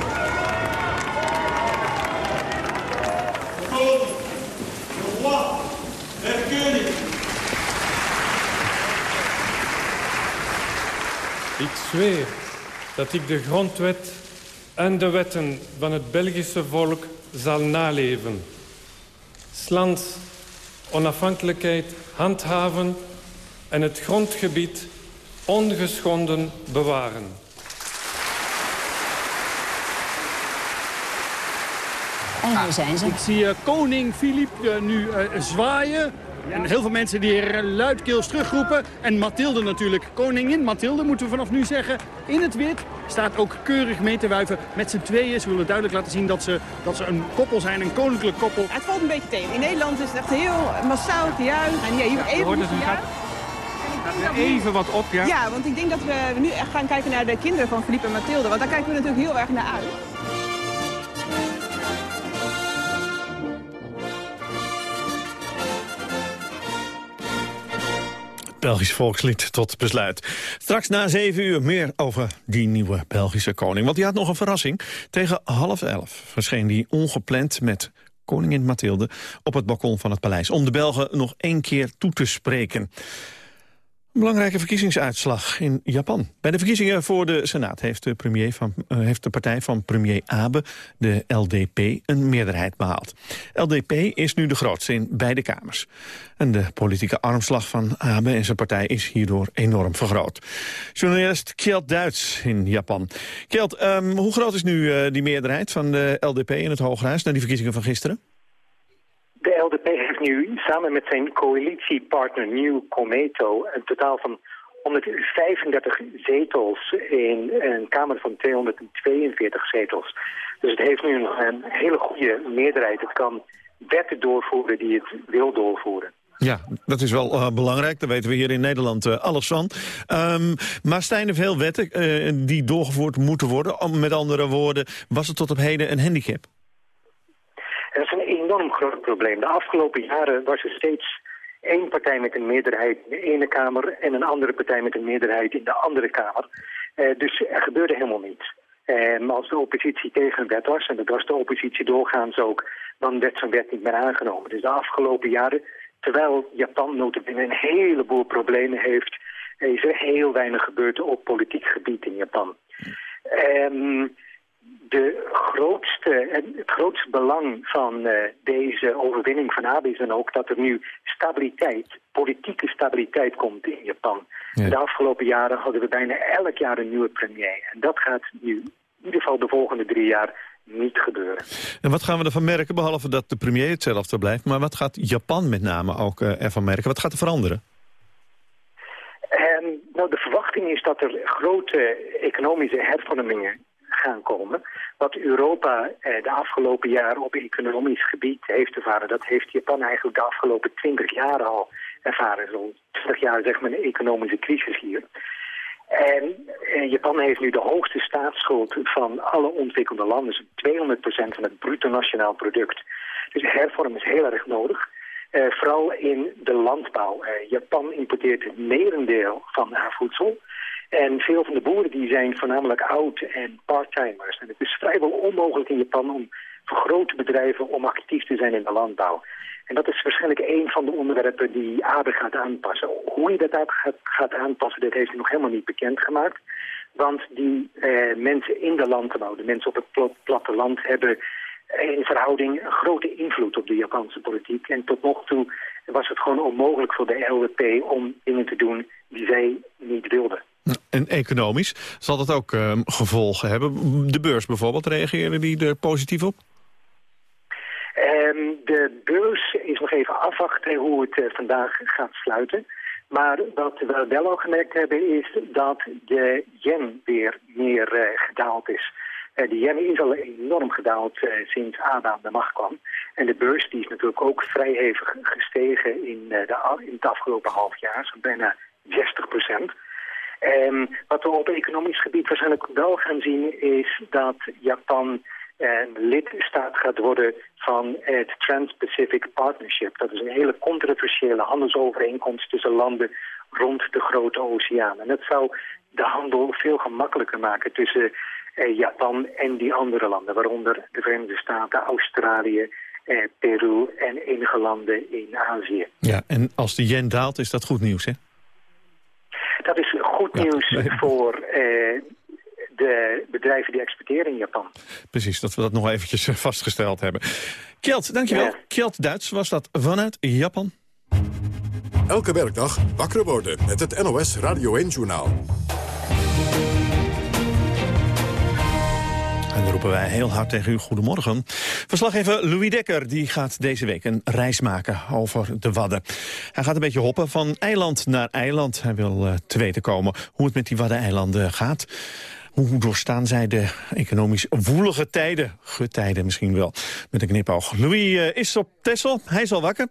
Ik zweer dat ik de grondwet en de wetten van het Belgische volk zal naleven. Slans onafhankelijkheid handhaven en het grondgebied ongeschonden bewaren. En hier zijn ze. Ik zie uh, koning Filip uh, nu uh, zwaaien. En heel veel mensen die hier luidkeels terugroepen. En Mathilde natuurlijk. Koningin Mathilde moeten we vanaf nu zeggen. In het wit staat ook keurig mee te wuiven met z'n tweeën. Ze willen duidelijk laten zien dat ze, dat ze een koppel zijn, een koninklijk koppel. Het valt een beetje tegen. In Nederland is het echt heel massaal te juichen. En ja, hier ja, even het, gaat, gaat even wat op, ja? Ja, want ik denk dat we nu echt gaan kijken naar de kinderen van Philippe en Mathilde. Want daar kijken we natuurlijk heel erg naar uit. Belgisch volkslied tot besluit. Straks na zeven uur meer over die nieuwe Belgische koning. Want die had nog een verrassing. Tegen half elf verscheen die ongepland met koningin Mathilde... op het balkon van het paleis om de Belgen nog één keer toe te spreken. Belangrijke verkiezingsuitslag in Japan. Bij de verkiezingen voor de Senaat heeft de, premier van, uh, heeft de partij van premier Abe, de LDP, een meerderheid behaald. LDP is nu de grootste in beide kamers. En de politieke armslag van Abe en zijn partij is hierdoor enorm vergroot. Journalist Kjeld Duits in Japan. Kjeld, um, hoe groot is nu uh, die meerderheid van de LDP in het Hooghuis... na die verkiezingen van gisteren? De LDP heeft nu samen met zijn coalitiepartner New Cometo een totaal van 135 zetels in een Kamer van 242 zetels. Dus het heeft nu een, een hele goede meerderheid. Het kan wetten doorvoeren die het wil doorvoeren. Ja, dat is wel uh, belangrijk. Daar weten we hier in Nederland uh, alles van. Um, maar zijn er veel wetten uh, die doorgevoerd moeten worden? Met andere woorden, was het tot op heden een handicap? Enorm groot probleem. De afgelopen jaren was er steeds één partij met een meerderheid in de ene Kamer... en een andere partij met een meerderheid in de andere Kamer. Uh, dus er gebeurde helemaal niets. Uh, maar als de oppositie tegen een wet was, en dat was de oppositie doorgaans ook... dan werd zo'n wet niet meer aangenomen. Dus de afgelopen jaren, terwijl Japan notabene een heleboel problemen heeft... is er heel weinig gebeurd op politiek gebied in Japan. Um, de grootste, het grootste belang van uh, deze overwinning van Abe is dan ook dat er nu stabiliteit, politieke stabiliteit komt in Japan. Ja. De afgelopen jaren hadden we bijna elk jaar een nieuwe premier. En dat gaat nu in ieder geval de volgende drie jaar niet gebeuren. En wat gaan we ervan merken, behalve dat de premier hetzelfde blijft... maar wat gaat Japan met name ook uh, ervan merken? Wat gaat er veranderen? Um, nou, de verwachting is dat er grote economische hervormingen Wat Europa eh, de afgelopen jaren op economisch gebied heeft ervaren... dat heeft Japan eigenlijk de afgelopen twintig jaar al ervaren. Zo'n twintig jaar zeg maar een economische crisis hier. En eh, Japan heeft nu de hoogste staatsschuld van alle ontwikkelde landen. Dus 200% van het bruto nationaal product. Dus hervorm is heel erg nodig. Uh, vooral in de landbouw. Japan importeert het merendeel van haar voedsel. En veel van de boeren die zijn voornamelijk oud en parttimers. En het is vrijwel onmogelijk in Japan om voor grote bedrijven om actief te zijn in de landbouw. En dat is waarschijnlijk een van de onderwerpen die Abe gaat aanpassen. Hoe hij dat gaat, gaat aanpassen, dat heeft hij nog helemaal niet bekendgemaakt. Want die eh, mensen in de landbouw, de mensen op het platteland, hebben in verhouding grote invloed op de Japanse politiek. En tot nog toe was het gewoon onmogelijk voor de LDP om dingen te doen die zij niet wilden. En economisch zal dat ook uh, gevolgen hebben? De beurs bijvoorbeeld, reageren die er positief op? Um, afwachten hoe het eh, vandaag gaat sluiten. Maar wat we wel al gemerkt hebben is dat de yen weer meer uh, gedaald is. Uh, de yen is al enorm gedaald sinds aan de macht kwam. En de beurs die is natuurlijk ook vrij hevig gestegen in, de, in het afgelopen half jaar, zo bijna 60 procent. En wat we op economisch gebied waarschijnlijk wel gaan zien is dat Japan lidstaat gaat worden van het Trans-Pacific Partnership. Dat is een hele controversiële handelsovereenkomst tussen landen rond de grote oceaan. En dat zou de handel veel gemakkelijker maken tussen eh, Japan en die andere landen, waaronder de Verenigde Staten, Australië, eh, Peru en enige landen in Azië. Ja, en als de yen daalt is dat goed nieuws, hè? Dat is goed nieuws voor eh, de bedrijven die exporteren in Japan. Precies, dat we dat nog eventjes eh, vastgesteld hebben. Kjeld, dankjewel. Ja. Kjeld Duits was dat vanuit Japan. Elke werkdag wakker worden met het NOS Radio 1-journaal. En dan roepen wij heel hard tegen u goedemorgen. Verslaggever Louis Dekker die gaat deze week een reis maken over de Wadden. Hij gaat een beetje hoppen van eiland naar eiland. Hij wil uh, te weten komen hoe het met die Waddeneilanden gaat. Hoe doorstaan zij de economisch woelige tijden? Getijden misschien wel, met een knipoog. Louis uh, is op Texel, hij is al wakker.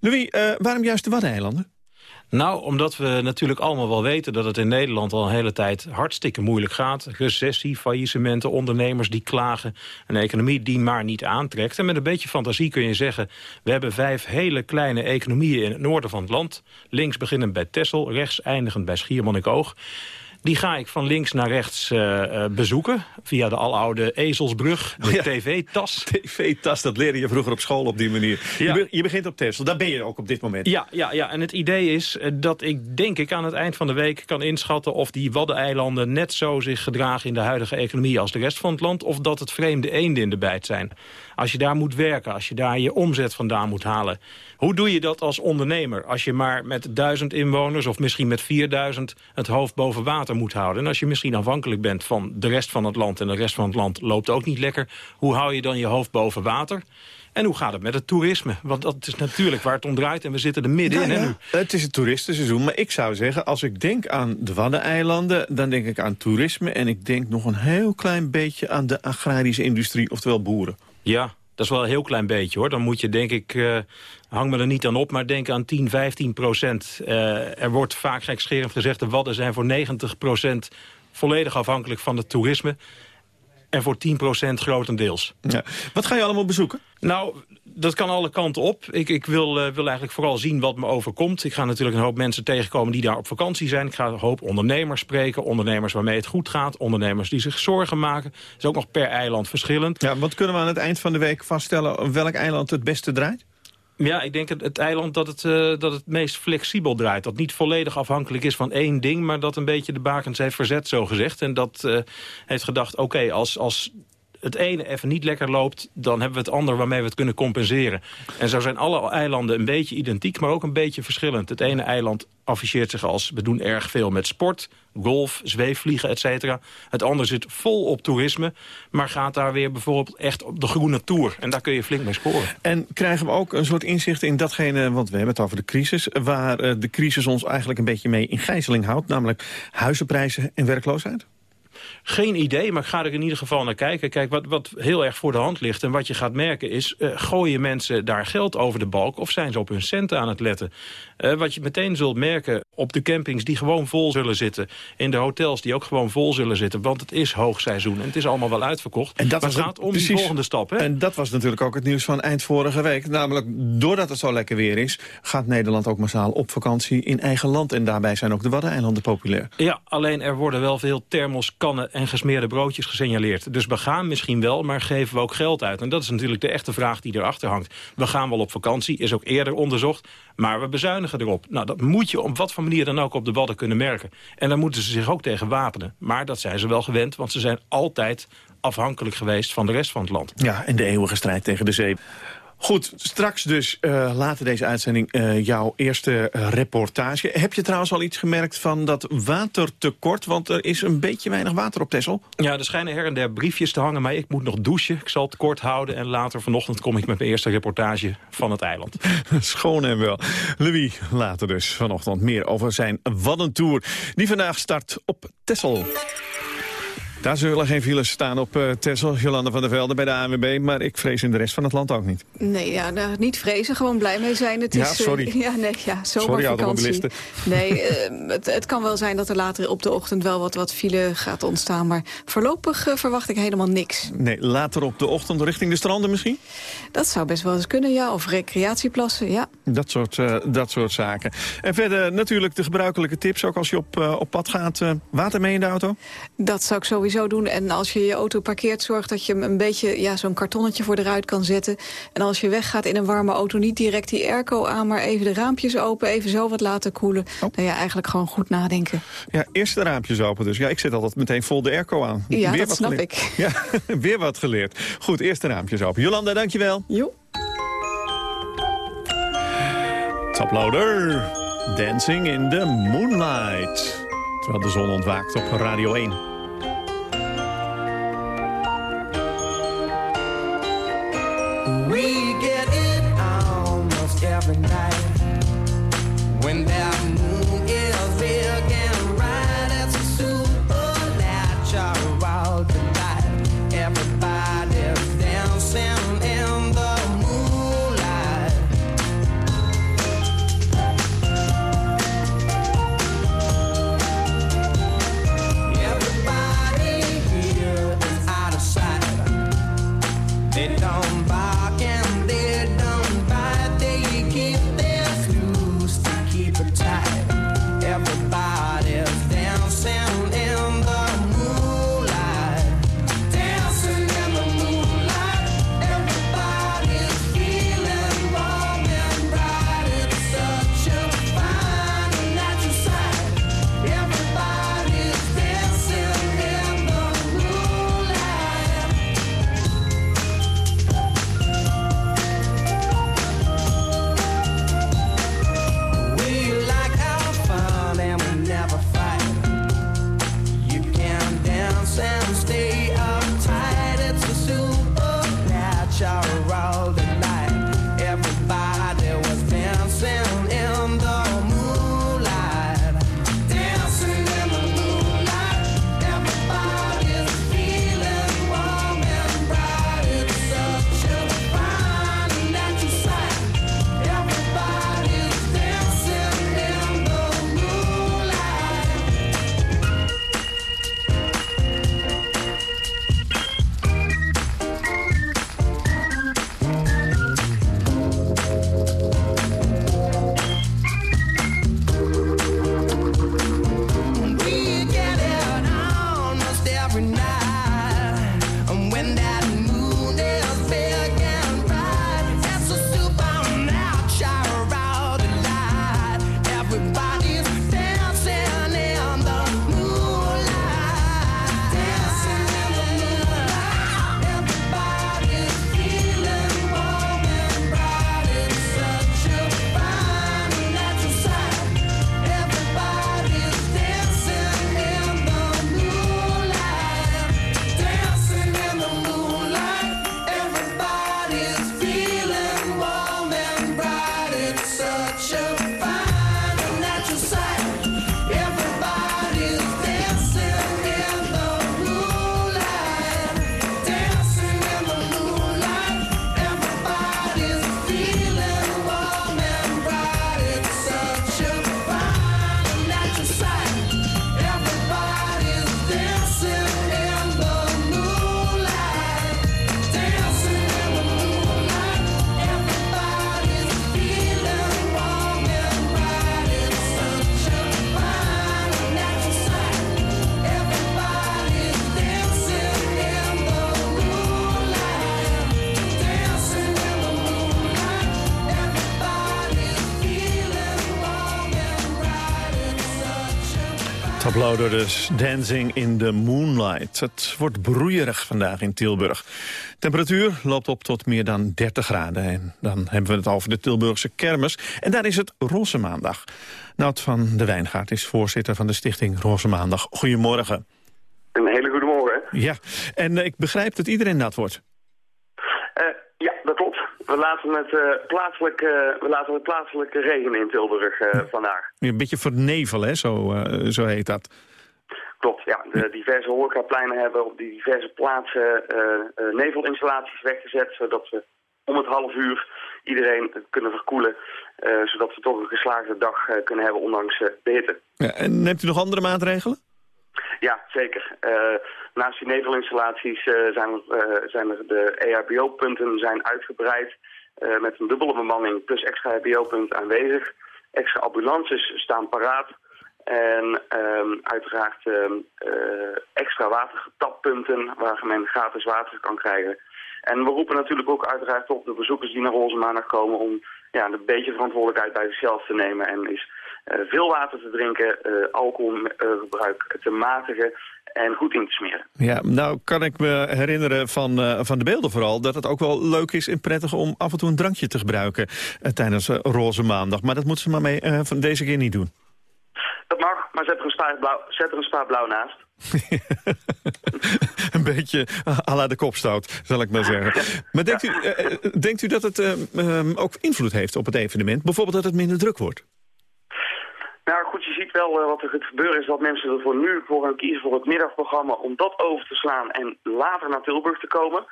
Louis, uh, waarom juist de Waddeneilanden? Nou, omdat we natuurlijk allemaal wel weten dat het in Nederland al een hele tijd hartstikke moeilijk gaat. Recessie, faillissementen, ondernemers die klagen. Een economie die maar niet aantrekt. En met een beetje fantasie kun je zeggen... we hebben vijf hele kleine economieën in het noorden van het land. Links beginnend bij Texel, rechts eindigend bij Schiermonnikoog. Die ga ik van links naar rechts uh, uh, bezoeken. Via de aloude ezelsbrug, de ja. tv-tas. *laughs* TV-tas, dat leerde je vroeger op school op die manier. Ja. Je, je, begint op Texel, daar ben je ook op dit moment. Ja, ja, ja. en het idee is uh, dat ik denk ik aan het eind van de week kan inschatten... of die Waddeneilanden net zo zich gedragen in de huidige economie als de rest van het land... of dat het vreemde eenden in de bijt zijn. Als je daar moet werken, als je daar je omzet vandaan moet halen... Hoe doe je dat als ondernemer? Als je maar met duizend inwoners of misschien met 4000 het hoofd boven water moet houden. En als je misschien afhankelijk bent van de rest van het land... en de rest van het land loopt ook niet lekker. Hoe hou je dan je hoofd boven water? En hoe gaat het met het toerisme? Want dat is natuurlijk waar het om draait en we zitten er middenin. Nou ja, nu. Het is het toeristenseizoen, maar ik zou zeggen... als ik denk aan de Waddeneilanden, dan denk ik aan toerisme... en ik denk nog een heel klein beetje aan de agrarische industrie, oftewel boeren. Ja, dat is wel een heel klein beetje hoor. Dan moet je denk ik, uh, hang me er niet aan op, maar denk aan 10, 15 procent. Uh, er wordt vaak gekscherend gezegd, de Wadden zijn voor 90 procent volledig afhankelijk van het toerisme. En voor 10 procent grotendeels. Ja. Wat ga je allemaal bezoeken? Nou, dat kan alle kanten op. Ik, ik wil, uh, wil eigenlijk vooral zien wat me overkomt. Ik ga natuurlijk een hoop mensen tegenkomen die daar op vakantie zijn. Ik ga een hoop ondernemers spreken. Ondernemers waarmee het goed gaat. Ondernemers die zich zorgen maken. Dat is ook nog per eiland verschillend. Ja, wat kunnen we aan het eind van de week vaststellen... welk eiland het beste draait? Ja, ik denk het, het eiland dat het, uh, dat het meest flexibel draait. Dat niet volledig afhankelijk is van één ding... maar dat een beetje de bakens heeft verzet, zo gezegd. En dat uh, heeft gedacht, oké, als, als het ene even niet lekker loopt... dan hebben we het andere waarmee we het kunnen compenseren. En zo zijn alle eilanden een beetje identiek, maar ook een beetje verschillend. Het ene eiland afficheert zich als... we doen erg veel met sport, golf, zweefvliegen, et cetera. Het andere zit vol op toerisme, maar gaat daar weer bijvoorbeeld echt op de groene tour. En daar kun je flink mee scoren. En krijgen we ook een soort inzicht in datgene, want we hebben het over de crisis... waar uh, de crisis ons eigenlijk een beetje mee in gijzeling houdt... namelijk huizenprijzen en werkloosheid? Geen idee, maar ik ga er in ieder geval naar kijken. Kijk, wat, wat heel erg voor de hand ligt en wat je gaat merken is... Uh, gooien mensen daar geld over de balk of zijn ze op hun centen aan het letten? Uh, wat je meteen zult merken op de campings die gewoon vol zullen zitten... in de hotels die ook gewoon vol zullen zitten... want het is hoogseizoen en het is allemaal wel uitverkocht. En dat maar het gaat om precies, die volgende stap. Hè? En dat was natuurlijk ook het nieuws van eind vorige week. Namelijk, doordat het zo lekker weer is... gaat Nederland ook massaal op vakantie in eigen land. En daarbij zijn ook de Waddeneilanden populair. Ja, alleen er worden wel veel thermoskannen en gesmeerde broodjes gesignaleerd. Dus we gaan misschien wel, maar geven we ook geld uit? En dat is natuurlijk de echte vraag die erachter hangt. We gaan wel op vakantie, is ook eerder onderzocht, maar we bezuinigen erop. Nou, dat moet je op wat voor manier dan ook op de Wadden kunnen merken. En daar moeten ze zich ook tegen wapenen. Maar dat zijn ze wel gewend, want ze zijn altijd afhankelijk geweest van de rest van het land. Ja, en de eeuwige strijd tegen de zee. Goed, straks dus uh, later deze uitzending uh, jouw eerste reportage. Heb je trouwens al iets gemerkt van dat watertekort? Want er is een beetje weinig water op Texel. Ja, er schijnen her en der briefjes te hangen, maar ik moet nog douchen. Ik zal het kort houden en later vanochtend kom ik met mijn eerste reportage van het eiland. *laughs* Schoon en wel. Louis, later dus vanochtend meer over zijn Waddentour. Die vandaag start op Texel. Daar zullen geen files staan op uh, Texel, Jolanda van der Velde bij de ANWB. Maar ik vrees in de rest van het land ook niet. Nee, ja, nou, niet vrezen, gewoon blij mee zijn. Het ja, is, uh, sorry. *laughs* ja, nee, ja, zomervakantie. Sorry, *laughs* Nee, uh, het, het, kan wel zijn dat er later op de ochtend wel wat, wat file gaat ontstaan. Maar voorlopig verwacht ik helemaal niks. Nee, later op de ochtend richting de stranden misschien? Dat zou best wel eens kunnen, ja. Of recreatieplassen, ja. Dat soort, dat soort zaken. En verder natuurlijk de gebruikelijke tips, ook als je op, op pad gaat. water mee in de auto? Dat zou ik sowieso sowieso doen. En als je je auto parkeert, zorg dat je hem een beetje ja, zo'n kartonnetje voor de ruit kan zetten. En als je weggaat in een warme auto, niet direct die airco aan... maar even de raampjes open, even zo wat laten koelen. Oh. Nou ja, eigenlijk gewoon goed nadenken. Ja, eerst de raampjes open dus. Ja, ik zet altijd meteen vol de airco aan. Ja, weer dat wat snap geleerd. ik. Ja, *laughs* weer wat geleerd. Goed, eerst de raampjes open. Jolanda, dankjewel. Jo. Toploader. Dancing in the Moonlight. Terwijl de zon ontwaakt op Radio 1. Night Tableau door dus Dancing in the Moonlight. Het wordt broeierig vandaag in Tilburg. Temperatuur loopt op tot meer dan 30 graden. En dan hebben we het over de Tilburgse kermis. En daar is het Roze Maandag. Nout van de Wijngaard is voorzitter van de stichting Roze Maandag. Goedemorgen. Een hele goede morgen. Ja, en ik begrijp dat iedereen nat wordt. Uh, ja, dat klopt. We laten het, uh, plaatselijk, we laten het plaatselijk regen in Tilburg vandaag. Een beetje vernevelen, hè? Zo, zo heet dat. Klopt, ja. De diverse horecapleinen hebben op die diverse plaatsen nevelinstallaties weggezet... zodat we om het half uur iedereen kunnen verkoelen... zodat we toch een geslaagde dag kunnen hebben, ondanks de hitte. Ja, en neemt u nog andere maatregelen? Ja, zeker. Uh, naast die nevelinstallaties uh, zijn, uh, zijn er de EHBO-punten zijn uitgebreid met een dubbele bemanning plus extra EHBO-punten aanwezig. Extra ambulances staan paraat. En um, uiteraard um, extra watergetappunten waar men gratis water kan krijgen. En we roepen natuurlijk ook uiteraard op de bezoekers die naar onze maandag komen om ja, een beetje verantwoordelijkheid bij zichzelf te nemen en is veel water te drinken, alcoholgebruik te matigen en goed in te smeren. Ja, nou kan ik me herinneren van, uh, van de beelden vooral... dat het ook wel leuk is en prettig om af en toe een drankje te gebruiken... tijdens Roze Maandag. Maar dat moeten ze maar mee, van deze keer niet doen. Dat mag, maar zet er een spaar blauw, zet er een spaar blauw naast. *laughs* een beetje à la de kopstoot, zal ik maar zeggen. Maar denkt, u, denkt u dat het ook invloed heeft op het evenement? Bijvoorbeeld dat het minder druk wordt? Nou goed, je ziet wel uh, wat er gaat gebeuren is dat mensen er voor nu voor gaan kiezen voor het middagprogramma om dat over te slaan en later naar Tilburg te komen.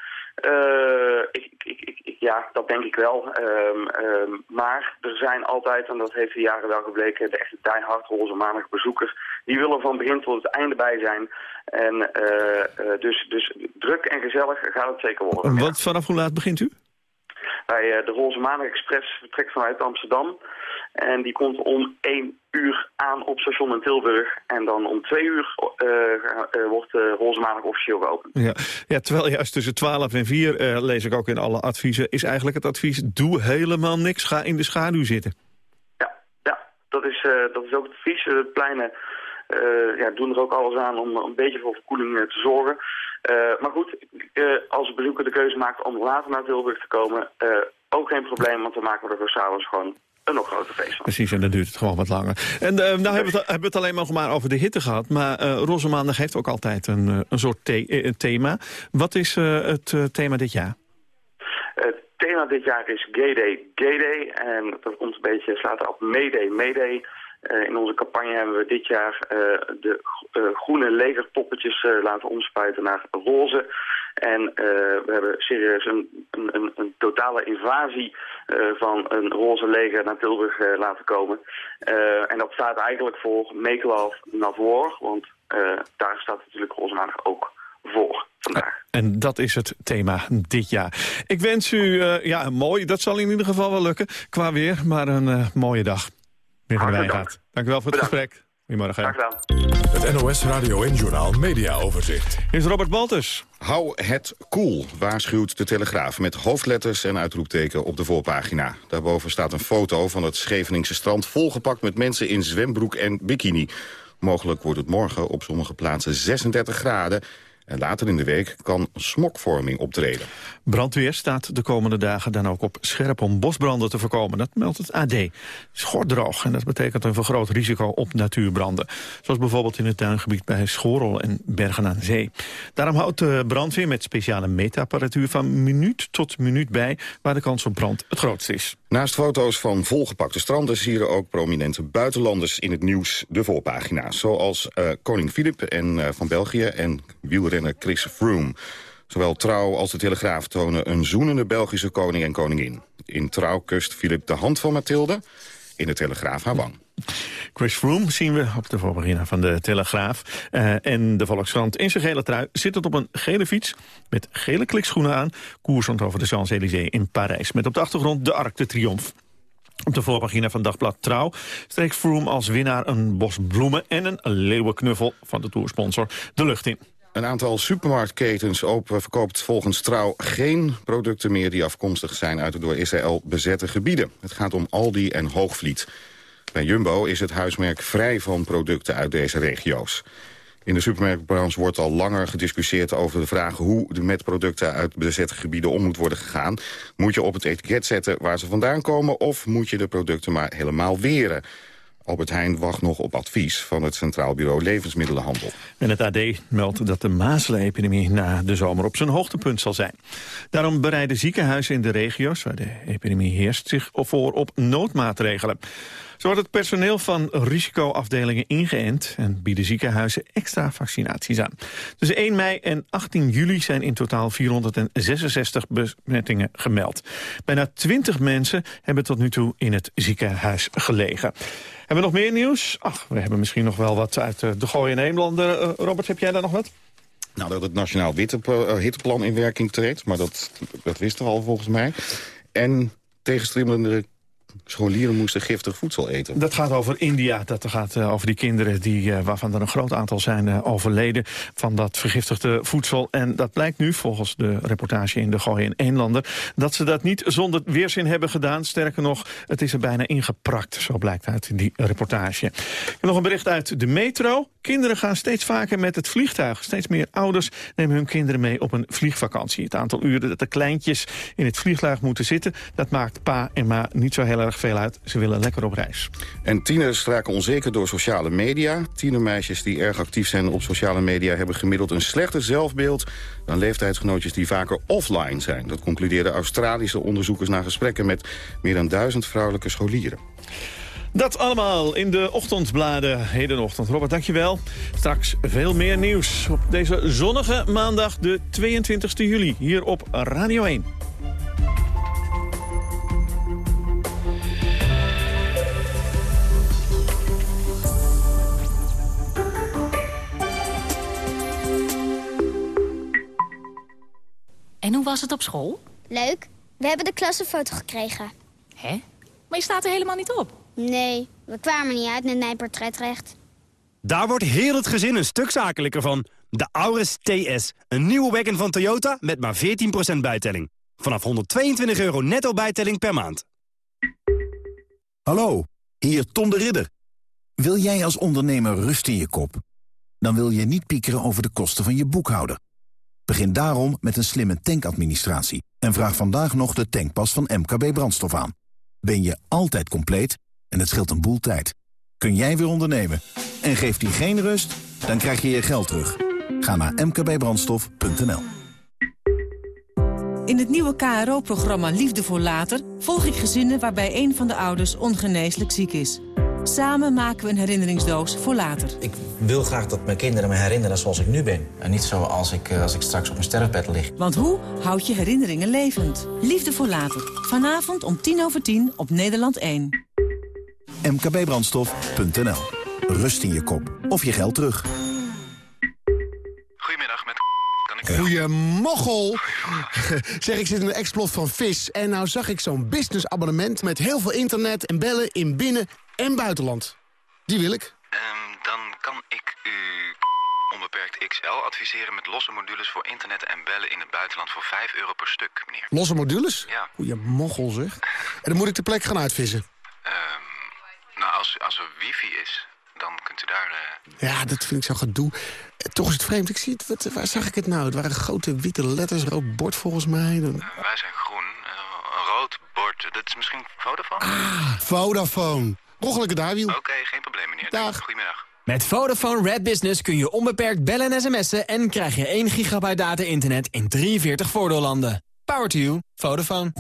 Uh, ik, ik, ik, ja, dat denk ik wel. Um, um, maar er zijn altijd, en dat heeft de jaren wel gebleken, de echte diehard roze maandag bezoekers. Die willen van begin tot het einde bij zijn. En uh, dus, dus druk en gezellig gaat het zeker worden. Want vanaf hoe laat begint u? Bij de Roze Maandag Express vertrekt vanuit Amsterdam. En die komt om 1 uur aan op station in Tilburg. En dan om 2 uur uh, uh, wordt de Roze Maandag officieel geopend. Ja. ja, terwijl juist tussen 12 en 4, uh, lees ik ook in alle adviezen... is eigenlijk het advies, doe helemaal niks, ga in de schaduw zitten. Ja, ja dat, is, dat is ook het advies. De pleinen ja, doen er ook alles aan om een beetje voor verkoeling te zorgen. maar goed, als de bezoeker de keuze maakt om later naar Tilburg te komen... ook geen probleem, want dan maken we er voor s'avonds gewoon een nog groter feest. Precies, en dan duurt het gewoon wat langer. En uh, nou hebben we, het, hebben we het alleen nog maar over de hitte gehad. Maar uh, Roze Maandag heeft ook altijd een, een soort the thema. Wat is uh, het thema dit jaar? Het thema dit jaar is Gay Day, Gay Day. En dat komt een beetje, slaat op Mayday, Mayday. Uh, in onze campagne hebben we dit jaar uh, de uh, groene legerpoppetjes laten omspuiten naar roze. En we hebben serieus een, een, een totale invasie van een roze leger naar Tilburg laten komen. en dat staat eigenlijk voor Make Love Not War, want daar staat natuurlijk roze ook voor vandaag. En dat is het thema dit jaar. Ik wens u, ja, mooi, dat zal in ieder geval wel lukken qua weer, maar een mooie dag. Meneer dank u wel voor het Bedankt. gesprek. Goedemorgen. Het NOS Radio en Journaal Media Overzicht. Is Robert Baltus. Hou het cool, waarschuwt de Telegraaf met hoofdletters en uitroepteken op de voorpagina. Daarboven staat een foto van het Scheveningse strand volgepakt met mensen in zwembroek en bikini. Mogelijk wordt het morgen op sommige plaatsen 36 graden en later in de week kan smokvorming optreden. Brandweer staat de komende dagen dan ook op scherp om bosbranden te voorkomen. Dat meldt het AD. Schordroog en dat betekent een vergroot risico op natuurbranden. Zoals bijvoorbeeld in het tuingebied bij Schorel en Bergen aan Zee. Daarom houdt de brandweer met speciale meetapparatuur van minuut tot minuut bij... waar de kans op brand het grootst is. Naast foto's van volgepakte stranden sieren ook prominente buitenlanders in het nieuws de voorpagina. Zoals uh, koning Filip en, uh, van België en wielrenner Chris Froome. Zowel Trouw als de Telegraaf tonen een zoenende Belgische koning en koningin. In Trouw kust Filip de hand van Mathilde, in de Telegraaf haar wang. Chris Froome zien we op de voorpagina van de Telegraaf. Uh, en de Volkskrant in zijn gele trui zit het op een gele fiets... met gele klikschoenen aan, koersend over de Champs-Élysées in Parijs... met op de achtergrond de Arc de Triomphe. Op de voorpagina van Dagblad Trouw streekt Froome als winnaar een bos bloemen... en een leeuwenknuffel van de toersponsor de lucht in. Een aantal supermarktketens open verkoopt volgens Trouw geen producten meer... die afkomstig zijn uit de door Israël bezette gebieden. Het gaat om Aldi en Hoogvliet. Bij Jumbo is het huismerk vrij van producten uit deze regio's. In de supermarktbranche wordt al langer gediscussieerd over de vraag... hoe de met producten uit bezette gebieden om moet worden gegaan. Moet je op het etiket zetten waar ze vandaan komen... of moet je de producten maar helemaal weren? Albert Heijn wacht nog op advies van het Centraal Bureau Levensmiddelenhandel. En het AD meldt dat de mazelenepidemie na de zomer op zijn hoogtepunt zal zijn. Daarom bereiden ziekenhuizen in de regio's waar de epidemie heerst zich voor op noodmaatregelen. Zo wordt het personeel van risicoafdelingen ingeënt... en bieden ziekenhuizen extra vaccinaties aan. Tussen 1 mei en 18 juli zijn in totaal 466 besmettingen gemeld. Bijna 20 mensen hebben tot nu toe in het ziekenhuis gelegen. Hebben we nog meer nieuws? Ach, we hebben misschien nog wel wat uit eh, de Gooi en. Uh, Robert, heb jij daar nog wat? Nou, dat het Nationaal eh, Hitteplan in werking treedt. Maar dat, dat wisten we al volgens mij. En tegenstribbelende scholieren moesten giftig voedsel eten. Dat gaat over India. Dat gaat uh, over die kinderen die, uh, waarvan er een groot aantal zijn uh, overleden van dat vergiftigde voedsel. En dat blijkt nu, volgens de reportage in de Gooi in Eenlander, dat ze dat niet zonder weerzin hebben gedaan. Sterker nog, het is er bijna ingeprakt. Zo blijkt uit die reportage. Ik nog een bericht uit de metro. Kinderen gaan steeds vaker met het vliegtuig. Steeds meer ouders nemen hun kinderen mee op een vliegvakantie. Het aantal uren dat de kleintjes in het vliegtuig moeten zitten... dat maakt pa en ma niet zo heel erg veel uit. Ze willen lekker op reis. En tieners raken onzeker door sociale media. Tienermeisjes die erg actief zijn op sociale media... hebben gemiddeld een slechter zelfbeeld dan leeftijdsgenootjes die vaker offline zijn. Dat concludeerden Australische onderzoekers na gesprekken... met meer dan duizend vrouwelijke scholieren. Dat allemaal in de ochtendbladen hedenochtend. Robert, dankjewel. Straks veel meer nieuws op deze zonnige maandag, de 22 juli, hier op Radio 1. En hoe was het op school? Leuk. We hebben de klassenfoto gekregen. Hè? Maar je staat er helemaal niet op. Nee, we kwamen niet uit met mijn portretrecht. Daar wordt heel het gezin een stuk zakelijker van. De Auris TS, een nieuwe wagon van Toyota met maar 14% bijtelling. Vanaf 122 euro netto bijtelling per maand. Hallo, hier Tom de Ridder. Wil jij als ondernemer rust in je kop? Dan wil je niet piekeren over de kosten van je boekhouder. Begin daarom met een slimme tankadministratie... en vraag vandaag nog de tankpas van MKB Brandstof aan. Ben je altijd compleet en het scheelt een boel tijd. Kun jij weer ondernemen en geeft die geen rust? Dan krijg je je geld terug. Ga naar mkbbrandstof.nl In het nieuwe KRO-programma Liefde voor Later... volg ik gezinnen waarbij een van de ouders ongeneeslijk ziek is... Samen maken we een herinneringsdoos voor later. Ik wil graag dat mijn kinderen me herinneren zoals ik nu ben. En niet zoals ik, als ik straks op mijn sterfbed lig. Want hoe houd je herinneringen levend? Liefde voor later. Vanavond om tien over tien op Nederland 1. mkbbrandstof.nl Rust in je kop. Of je geld terug. Goedemiddag, met kan ik... Goeiemoggel! *laughs* zeg, ik zit in een explot van vis. En nou zag ik zo'n businessabonnement met heel veel internet en bellen in binnen- en buitenland. Die wil ik. Um, dan kan ik u onbeperkt XL adviseren met losse modules voor internet en bellen in het buitenland voor 5 euro per stuk, meneer. Losse modules? Ja. Goeie moggel, zeg. En dan moet ik de plek gaan uitvissen. Um, nou, als, als er wifi is, dan kunt u daar... Uh... Ja, dat vind ik zo gedoe. Toch is het vreemd. Ik zie het, wat, waar zag ik het nou? Het waren grote witte letters, rood bord volgens mij. Uh, wij zijn groen. Uh, een rood bord. Dat is misschien Vodafone? Ah, Vodafone. Roggelijke daarwiel. Oké, okay, geen probleem meneer. Dag. Goedemiddag. Met Vodafone Red Business kun je onbeperkt bellen en sms'en... en krijg je 1 gigabyte data-internet in 43 voordeellanden. Power to you. Vodafone.